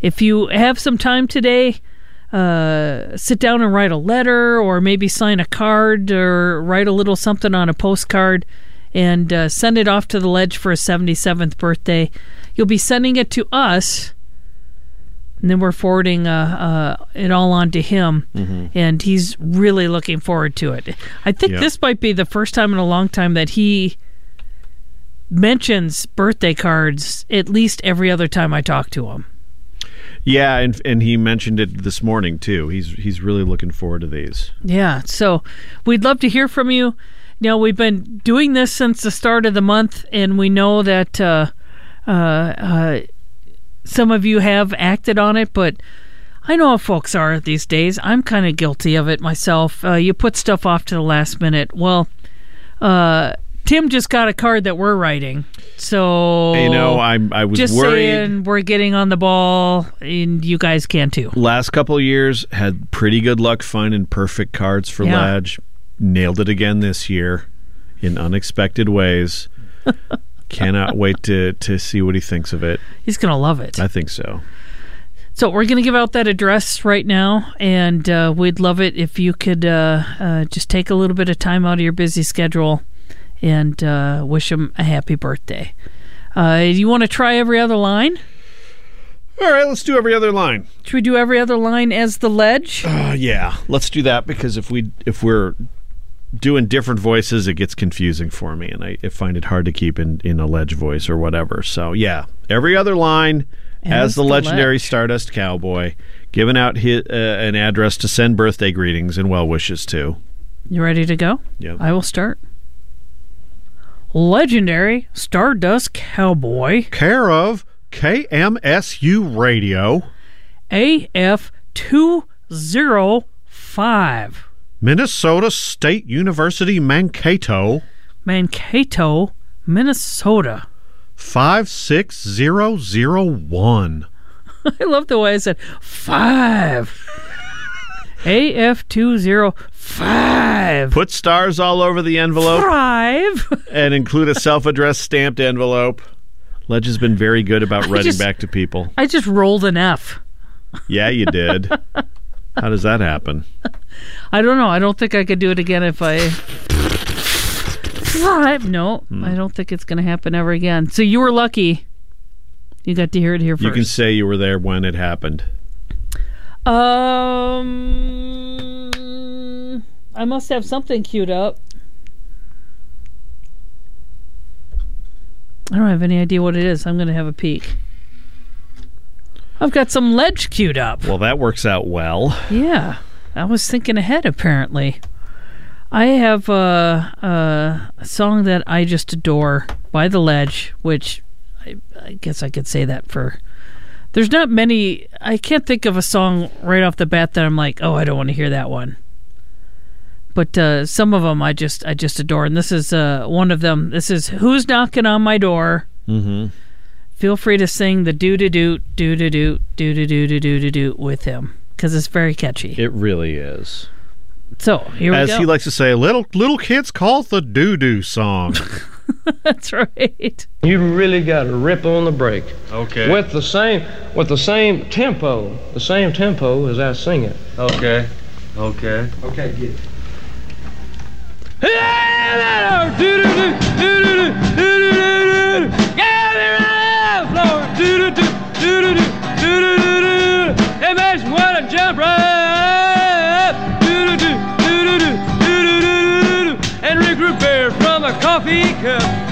C: If you have some time today, uh, sit down and write a letter, or maybe sign a card, or write a little something on a postcard, and uh, send it off to the ledge for his 77th birthday. You'll be sending it to us, and then we're forwarding uh, uh, it all on to him, and he's really looking forward to it. I think
D: Yeah.
C: this might be the first time in a long time that he mentions birthday cards at least every other time I talk to him.
D: Yeah, and and he mentioned it this morning too. He's he's really looking forward to these.
C: Yeah, so we'd love to hear from you. Know, we've been doing this since the start of the month, and we know that uh, uh, uh, some of you have acted on it, but I know how folks are these days. I'm kind of guilty of it myself. Uh, you put stuff off to the last minute. Well, uh, Tim just got a card that we're writing, so
D: You know, I'm I was
C: just
D: worried.
C: saying we're getting on the ball, and you guys can too.
D: Last couple of years had pretty good luck finding perfect cards for
C: Yeah.
D: Ledge. Nailed it again this year in unexpected ways. Cannot wait to to see what he thinks of it.
C: He's gonna love it.
D: I think so.
C: So we're going to give out that address right now, and uh, we'd love it if you could uh, uh, just take a little bit of time out of your busy schedule and uh, wish him a happy birthday. Uh, you want to try every other line?
D: All right, let's do every other line.
C: Should we do every other line as the ledge?
D: Uh, yeah, let's do that because if we if we're doing different voices, it gets confusing for me, and I, I find it hard to keep in in a ledge voice or whatever. So yeah, every other line as,
C: As
D: the,
C: the
D: legendary
C: Ledge.
D: Stardust Cowboy, giving out his, uh, an address to send birthday greetings and well wishes to.
C: You ready to go?
D: Yep.
C: I will start. Legendary Stardust Cowboy
D: Care of KMSU Radio,
C: AF 205
D: Minnesota State University Mankato,
C: Mankato, Minnesota.
D: 56001.
C: I love the way I said five. AF two zero five.
D: Put stars all over the envelope.
C: Five.
D: and include a self-addressed stamped envelope. Ledge has been very good about writing
C: just-
D: back to people.
C: I just rolled an F.
D: Yeah, you did. How does that happen?
C: I don't know. I don't think I could do it again if I. Five. No,
D: Hmm.
C: I don't think it's going to happen ever again. So you were lucky. You got to hear it here first.
D: You can say you were there when it happened.
C: Um, I must have something queued up. I don't have any idea what it is. I'm going to have a peek. I've got some ledge queued up.
D: Well, that works out well.
C: Yeah, I was thinking ahead. Apparently, I have a, a, a song that I just adore by the Ledge, which I, I guess I could say that for. There's not many. I can't think of a song right off the bat that I'm like, oh, I don't want to hear that one. But uh, some of them I just I just adore, and this is uh, one of them. This is "Who's Knocking on My Door."
D: Mm-hmm.
C: Feel free to sing the doo doo doo doo doo doo doo doo doo doo doo doo doo with him because it's very catchy.
D: It really is.
C: So here we go.
D: As he likes to say, little little kids call it the doo doo song.
C: That's right.
K: You really got to rip on the brake.
L: Okay.
K: With the same with the same tempo, the same tempo as I sing it.
L: Okay. Okay.
K: Okay, get it.
M: Jump right and regroup from a coffee cup.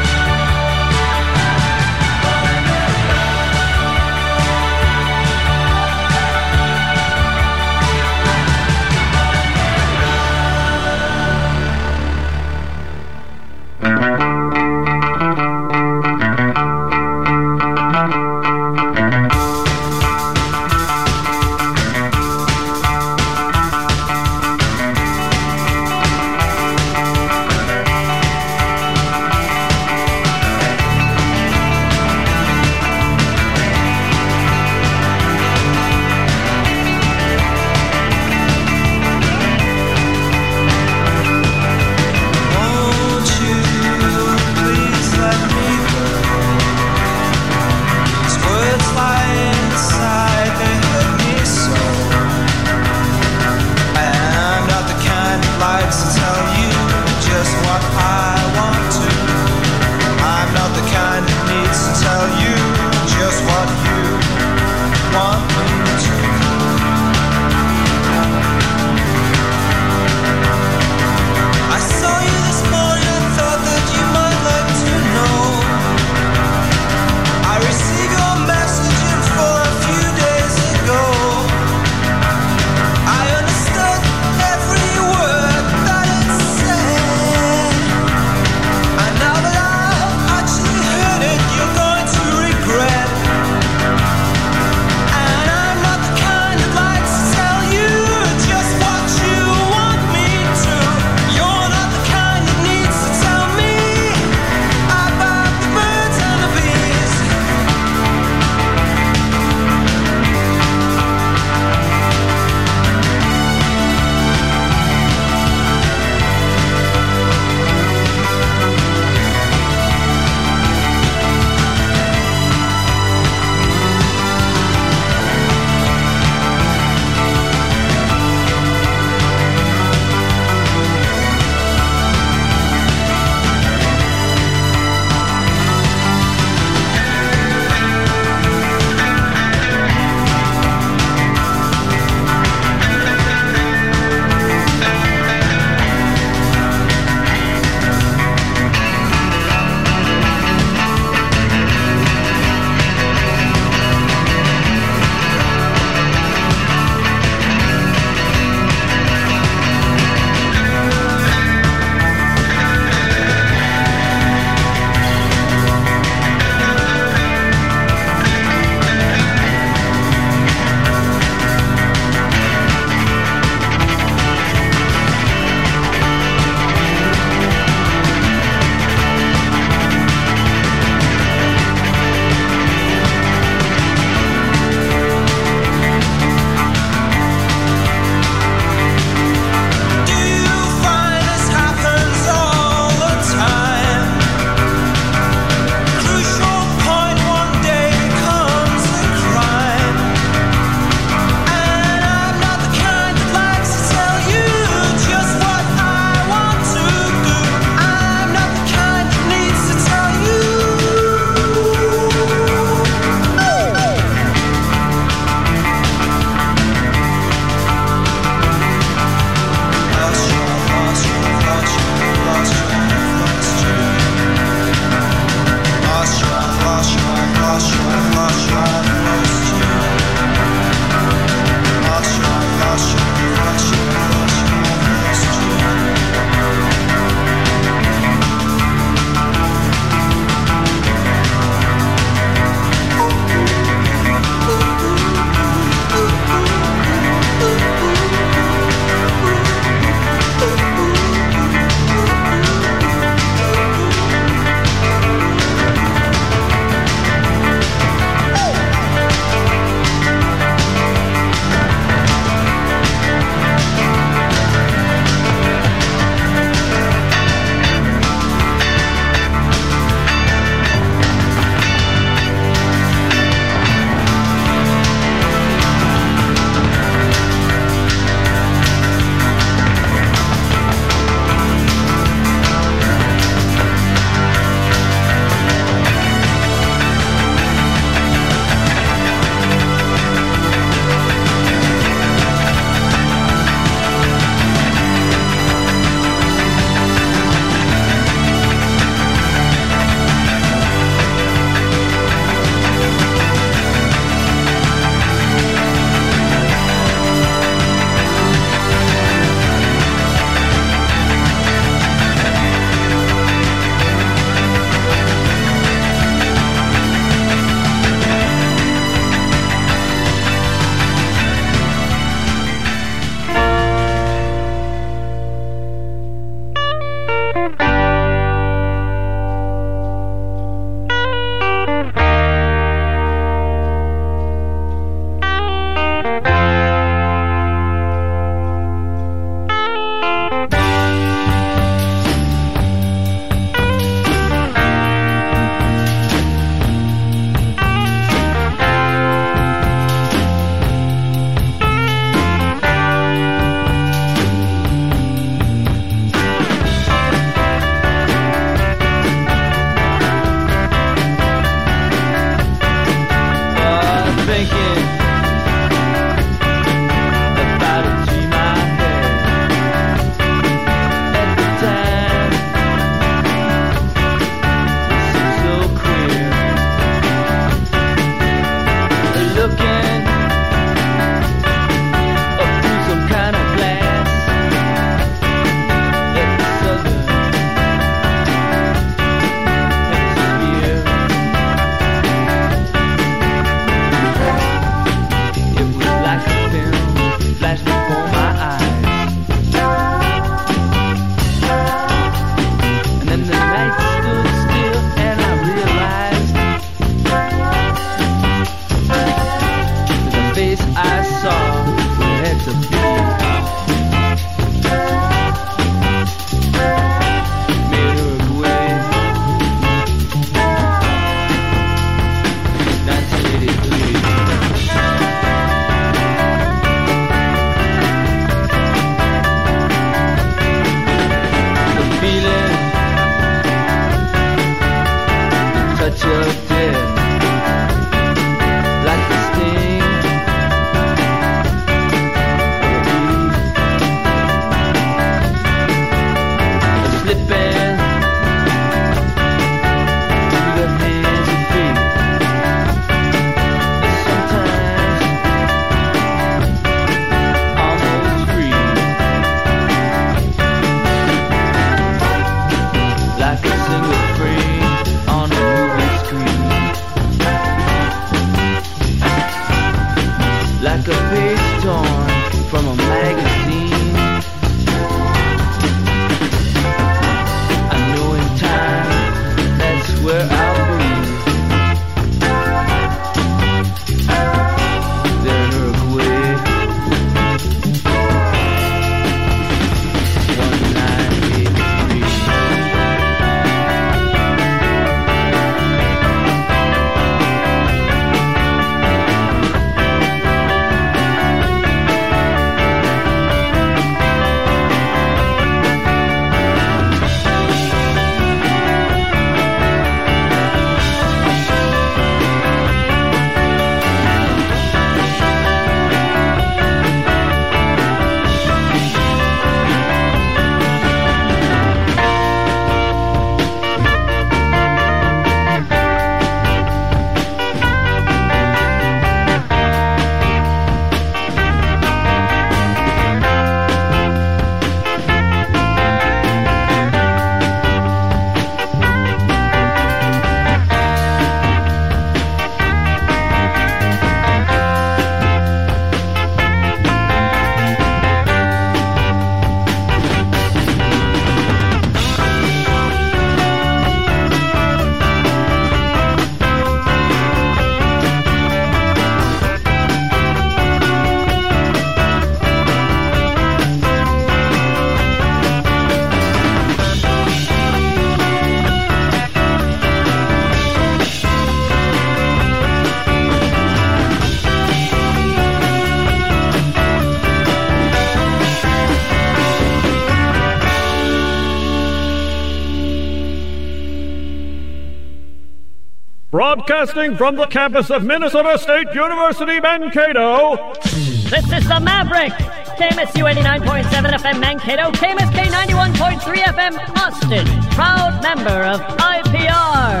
I: Broadcasting from the campus of Minnesota State University, Mankato.
E: This is the Maverick. KMSU 89.7 FM Mankato, KMSK 91.3 FM Austin. Proud member of IPR,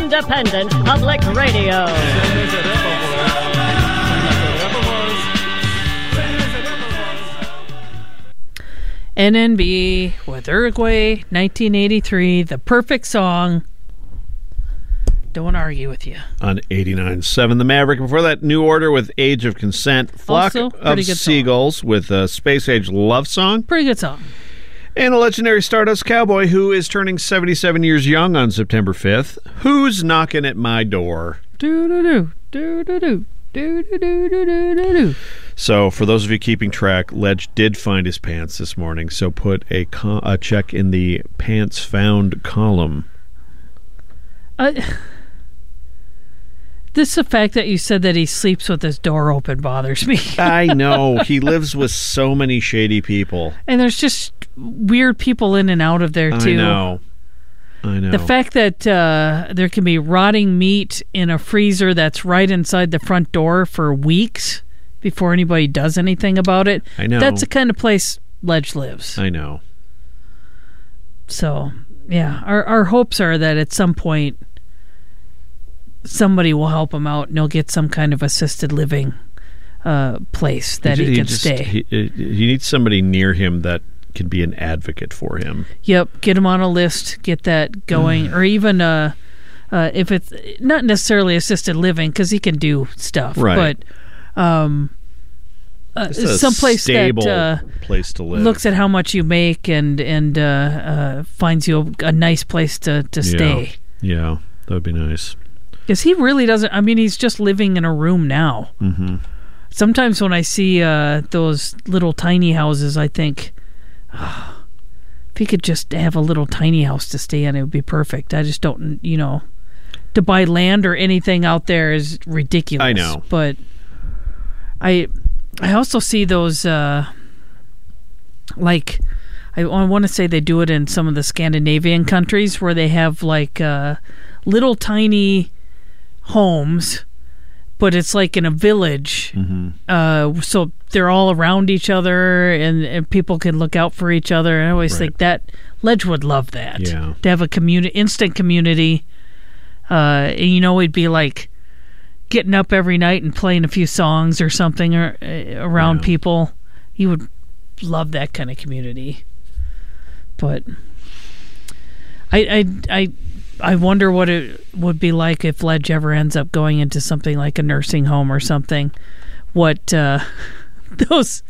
E: Independent Public Radio.
C: NNB with Uruguay, 1983, the perfect song argue with you.
D: On 89.7, The Maverick. Before that, New Order with Age of Consent. Flock
C: also,
D: of
C: Seagulls song.
D: with a Space Age Love Song.
C: Pretty good song.
D: And a legendary Stardust Cowboy who is turning 77 years young on September 5th. Who's knocking at my door?
C: Do, do, do. Do, do, do. Do, do, do, do, do.
D: So, for those of you keeping track, Ledge did find his pants this morning. So, put a, a check in the pants found column.
C: Uh, this the fact that you said that he sleeps with his door open bothers me.
D: I know. he lives with so many shady people.
C: and there's just weird people in and out of there too.
D: I know. I know.
C: The fact that uh, there can be rotting meat in a freezer that's right inside the front door for weeks before anybody does anything about it.
D: I know.
C: That's the kind of place Ledge lives.
D: I know.
C: So, yeah, our our hopes are that at some point somebody will help him out and he'll get some kind of assisted living uh, place that he, can
D: just-
C: stay.
D: He, he needs somebody near him that can be an advocate for him.
C: Yep, get him on a list, get that going,
D: Mm.
C: or even uh, uh, if it's not necessarily assisted living because he can do stuff,
D: Right.
C: but um, uh,
D: Just a
C: someplace
D: stable
C: that uh,
D: place to live.
C: looks at how much you make and and uh, uh, finds you a, a nice place to to stay.
D: Yeah, that would be nice.
C: Because he really doesn't. I mean, he's just living in a room now.
D: Mm-hmm.
C: Sometimes when I see uh, those little tiny houses, I think, "Ah, if he could just have a little tiny house to stay in, it would be perfect. I just don't, you know, to buy land or anything out there is ridiculous.
D: I know.
C: but I, I also see those, uh, like, I want to say they do it in some of the Scandinavian countries where they have like uh, little tiny homes, but it's like in a village.
D: Mm-hmm.
C: Uh, so they're all around each other, and, and people can look out for each other. And I always
D: Right.
C: think that Ledge would love that.
D: Yeah.
C: to have a community, instant community. Uh, and you know, it'd be like getting up every night and playing a few songs or something or, uh, around
D: Yeah.
C: people. He would love that kind of community. But I, I, I, I wonder what it would be like if Ledge ever ends up going into something like a nursing home or something. What uh, those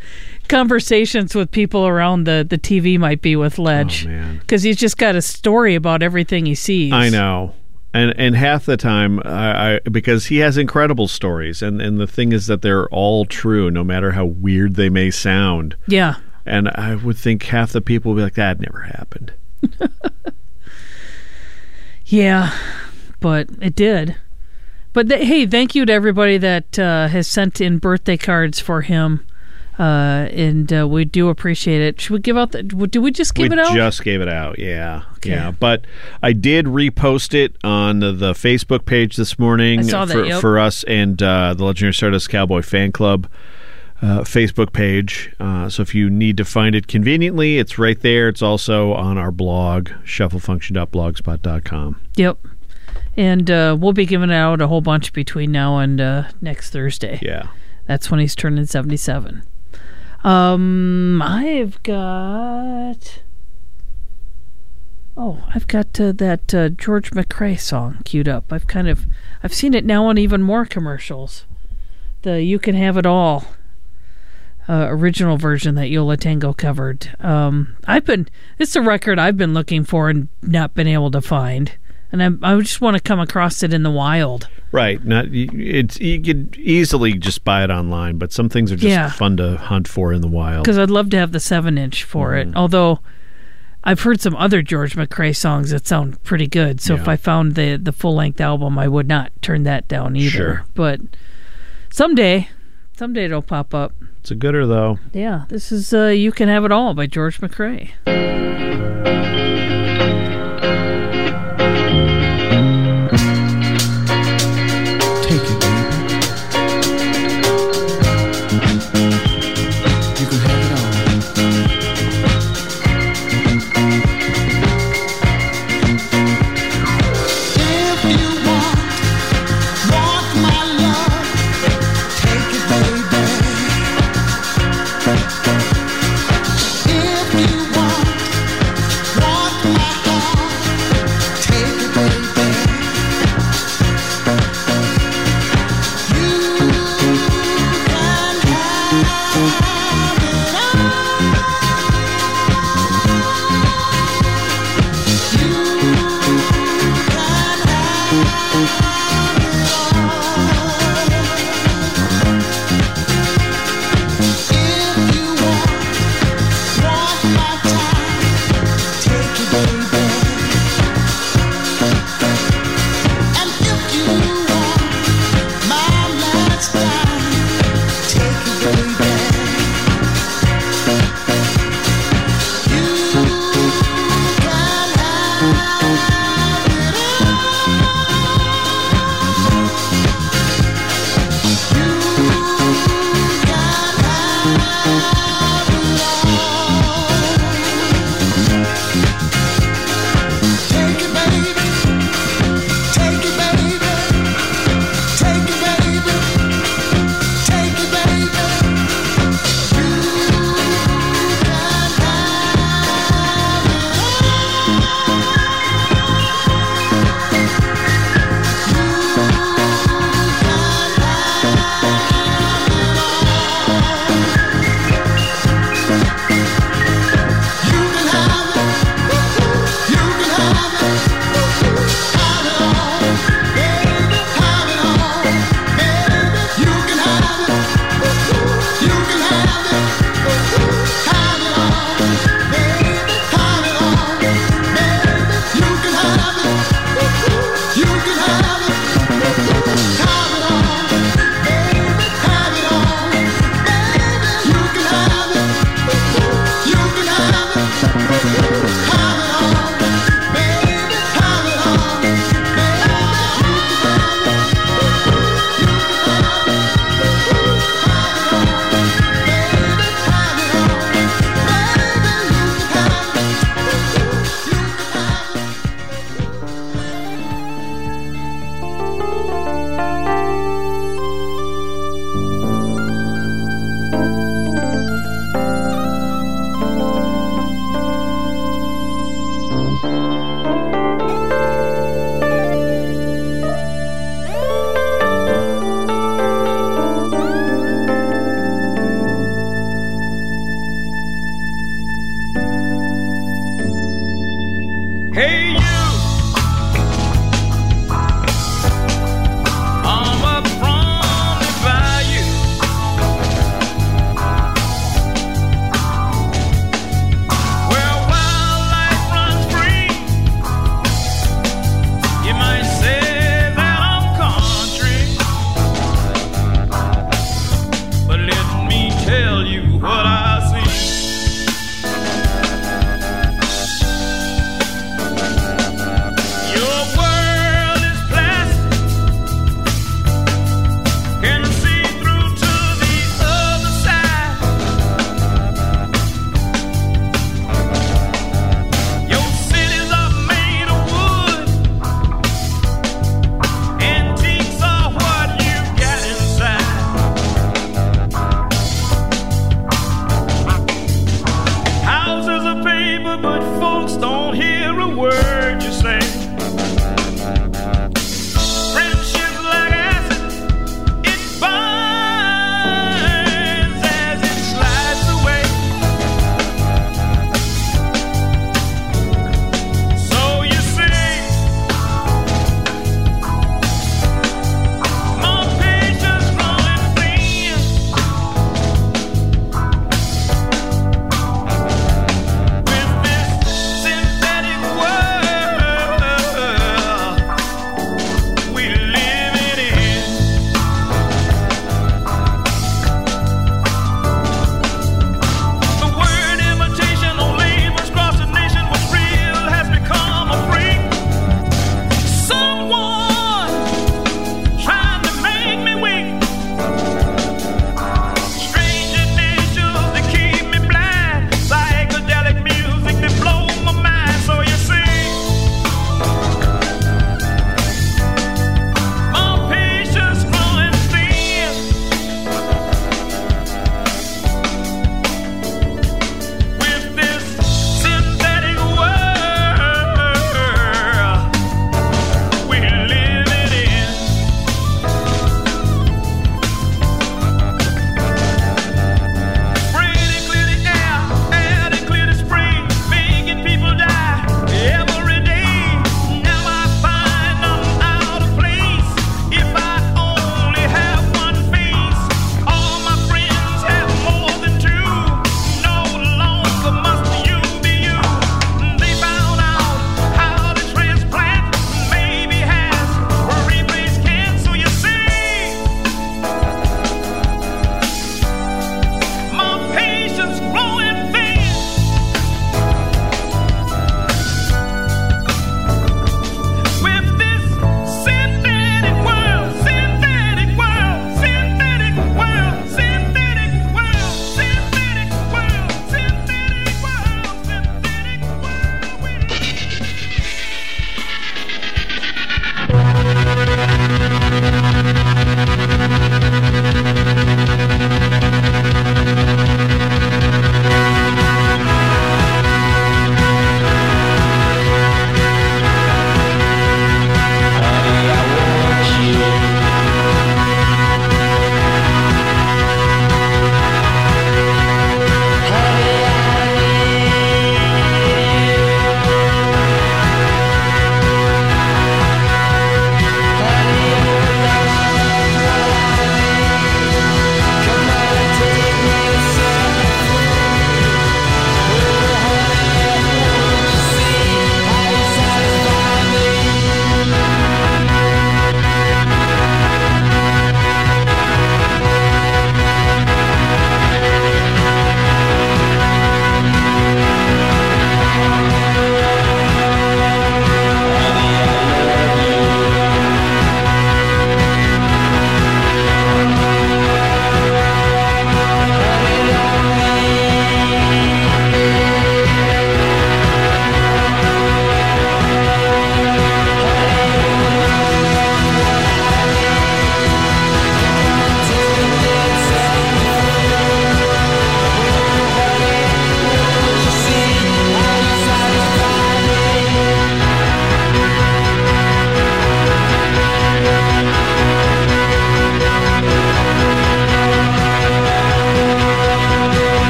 C: conversations with people around the, the TV might be with Ledge.
D: Oh.
C: Because he's just got a story about everything he sees.
D: I know. And and half the time, I, I because he has incredible stories, and and the thing is that they're all true, no matter how weird they may sound.
C: Yeah.
D: And I would think half the people would be like, "That never happened."
C: Yeah, but it did. But th- hey, thank you to everybody that uh, has sent in birthday cards for him, uh, and uh, we do appreciate it. Should we give out the? Did we just give
D: we
C: it out?
D: just gave it out. Yeah, yeah. But I did repost it on the, the Facebook page this morning
C: that,
D: for,
C: yep.
D: for us and uh, the Legendary Stardust Cowboy Fan Club. Uh, Facebook page. Uh, so if you need to find it conveniently, it's right there. It's also on our blog, shufflefunction.blogspot.com.
C: Yep. And uh, we'll be giving out a whole bunch between now and uh, next Thursday.
D: Yeah.
C: That's when he's turning 77. Um, I've got. Oh, I've got uh, that uh, George McCrae song queued up. I've kind of, I've seen it now on even more commercials. The "You Can Have It All" uh, original version that Yo La Tengo covered. Um, I've been, it's a record I've been looking for and not been able to find, and I, I just want to come across it in the wild.
D: Right. Not it's you could easily just buy it online, but some things are just
C: Yeah.
D: fun to hunt for in the wild.
C: because I'd love to have the seven inch for
D: Mm-hmm.
C: it. Although I've heard some other George McCrae songs that sound pretty good. So if I found the the full length album, I would not turn that down either.
D: Sure.
C: But someday, someday it'll pop up.
D: It's a gooder though.
C: Yeah, this is uh, "You Can Have It All" by George
L: McCrae.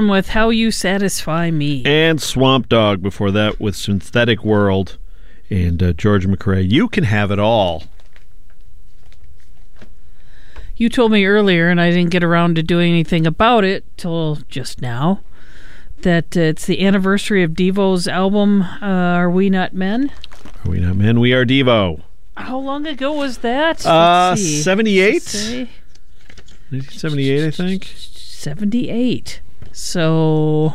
C: Spectrum with How You Satisfy Me.
D: And Swamp Dogg before that with Synthetic World and uh, George McCrae. You can have it all.
C: You told me earlier, and I didn't get around to doing anything about it till just now, that uh, it's the anniversary of Devo's album, uh, Are We Not Men?
D: Are we not men? We are Devo.
C: How long ago was that?
D: Uh,
C: Let's see.
D: 78? 1978, I think.
C: 78. So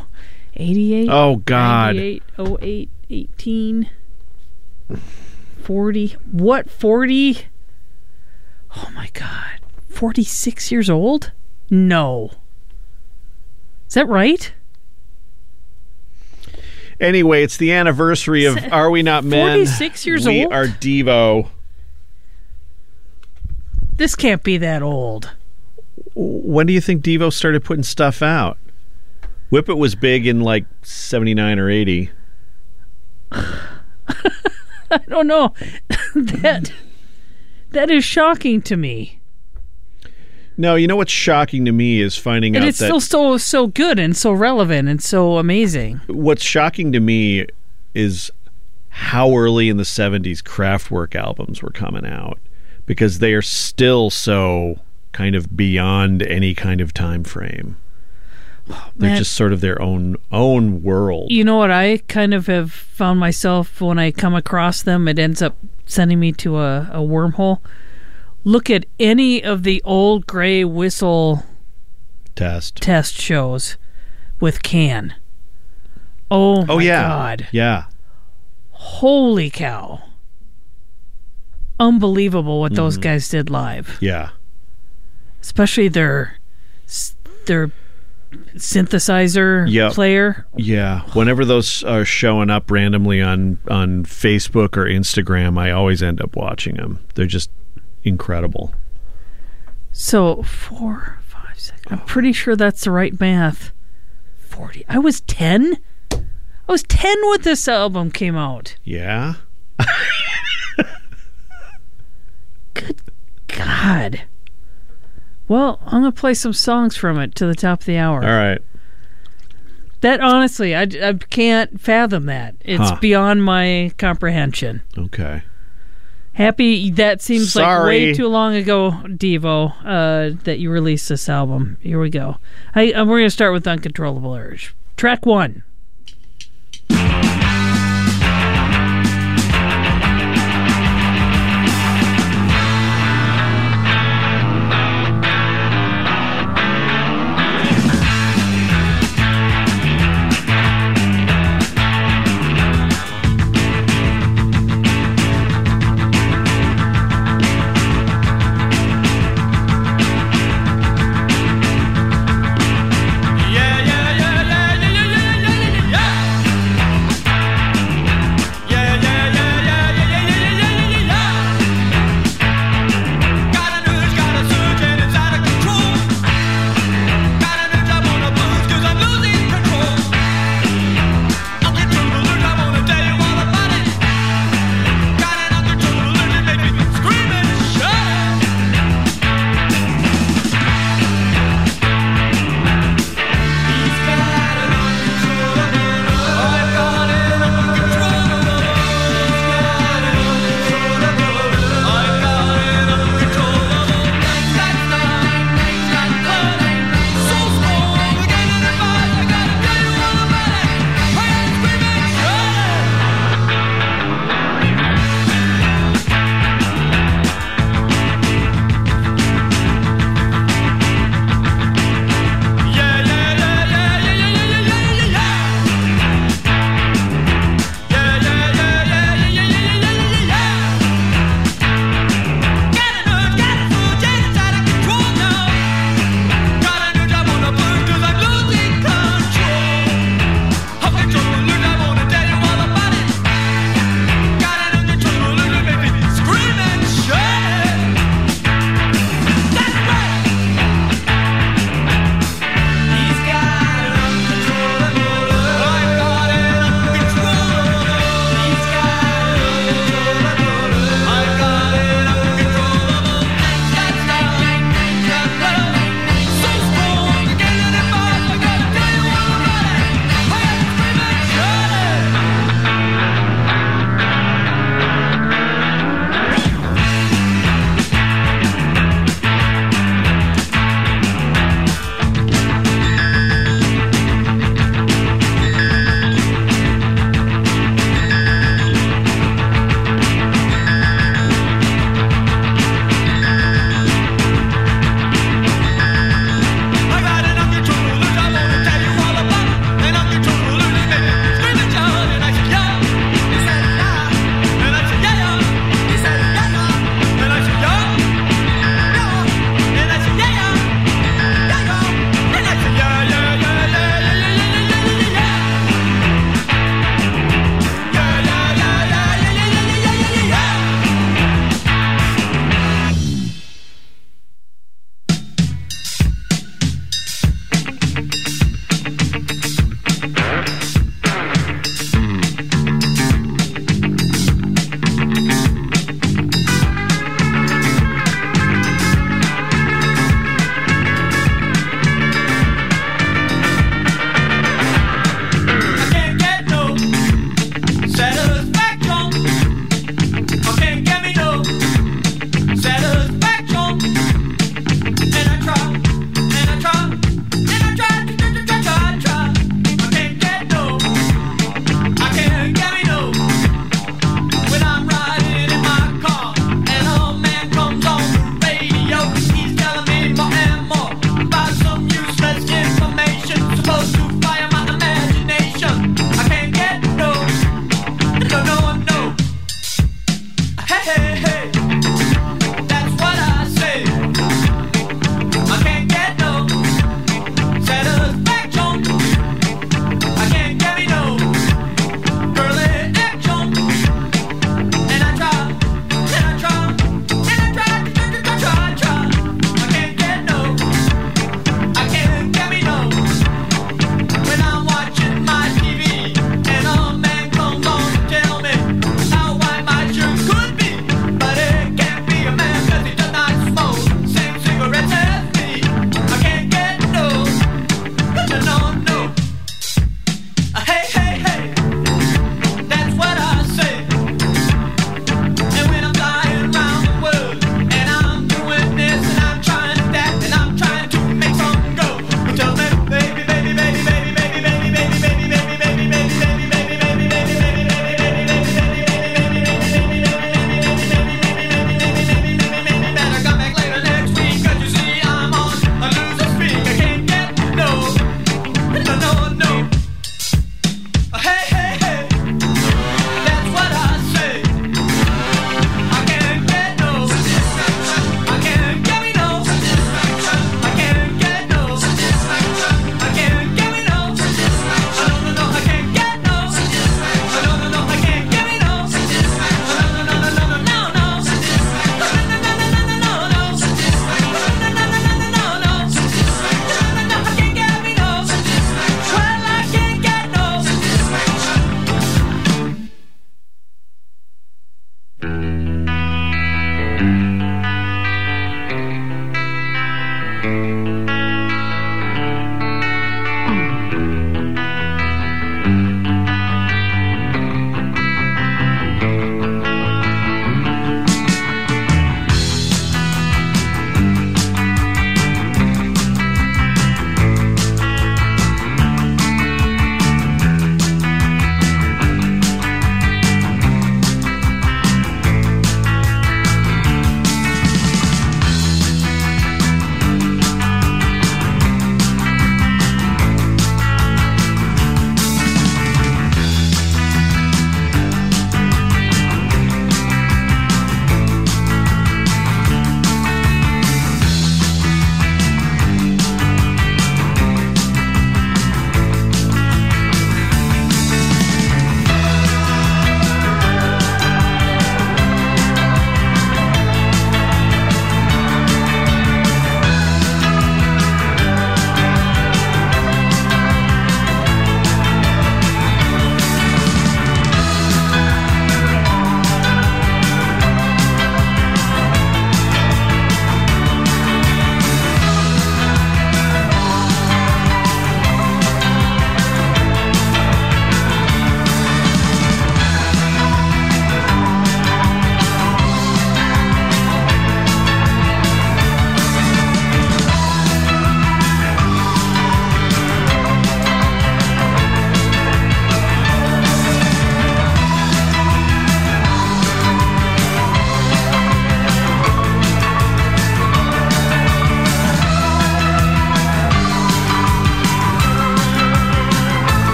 C: 88.
D: Oh, God.
C: 98, 08, 18. 40. What? 40? Oh, my God. 46 years old? No. Is that right?
D: Anyway, it's the anniversary of Are We Not Men?
C: 46 years
D: we
C: old?
D: We are Devo.
C: This can't be that old.
D: When do you think Devo started putting stuff out? Whip It was big in like 79 or 80.
C: I don't know. that that is shocking to me.
D: No, you know what's shocking to me is finding
C: And
D: out
C: it's
D: that
C: still so so good and so relevant and so amazing.
D: what's shocking to me is how early in the 70s Kraftwerk albums were coming out because they are still so kind of beyond any kind of time frame. They're
C: Man.
D: just sort of their own own world.
C: You know what I kind of have found myself when I come across them, it ends up sending me to a, a wormhole. Look at any of the old gray whistle
D: Test.
C: test shows with Can. Oh,
D: Oh
C: my
D: yeah.
C: God.
D: Yeah.
C: Holy cow. Unbelievable what those
D: Mhm.
C: guys did live.
D: Yeah.
C: Especially their their synthesizer
D: Yep.
C: player.
D: Yeah, whenever those are showing up randomly on on Facebook or Instagram, I always end up watching them. They're just incredible.
C: So four, five, six. I'm pretty sure that's the right math. Forty. I was ten. I was ten when this album came out.
D: Yeah.
C: Good God. Well, I'm gonna play some songs from it to the top of the hour.
D: All right.
C: That honestly, I, I can't fathom that. It's
D: Huh.
C: beyond my comprehension.
D: Okay.
C: Happy that seems like way too long ago, Devo, uh, that you released this album. Here we go. I, uh, we're gonna start with Uncontrollable Urge. Track one.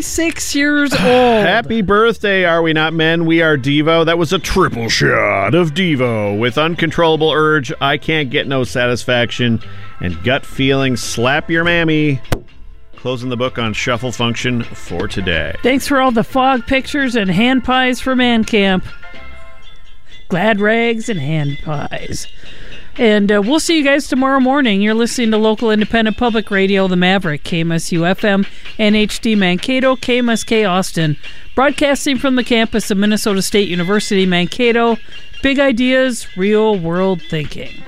C: 46 years old.
D: Happy birthday, are we not men? We are Devo. That was a triple shot of Devo with uncontrollable urge, I can't get no satisfaction, and gut feeling slap your mammy. Closing the book on shuffle function for today.
C: Thanks for all the fog pictures and hand pies for Man Camp. Glad rags and hand pies. And uh, we'll see you guys tomorrow morning. You're listening to local independent public radio, The Maverick, KMSU FM, NHD Mankato, KMSK Austin, broadcasting from the campus of Minnesota State University, Mankato. Big ideas, real world thinking.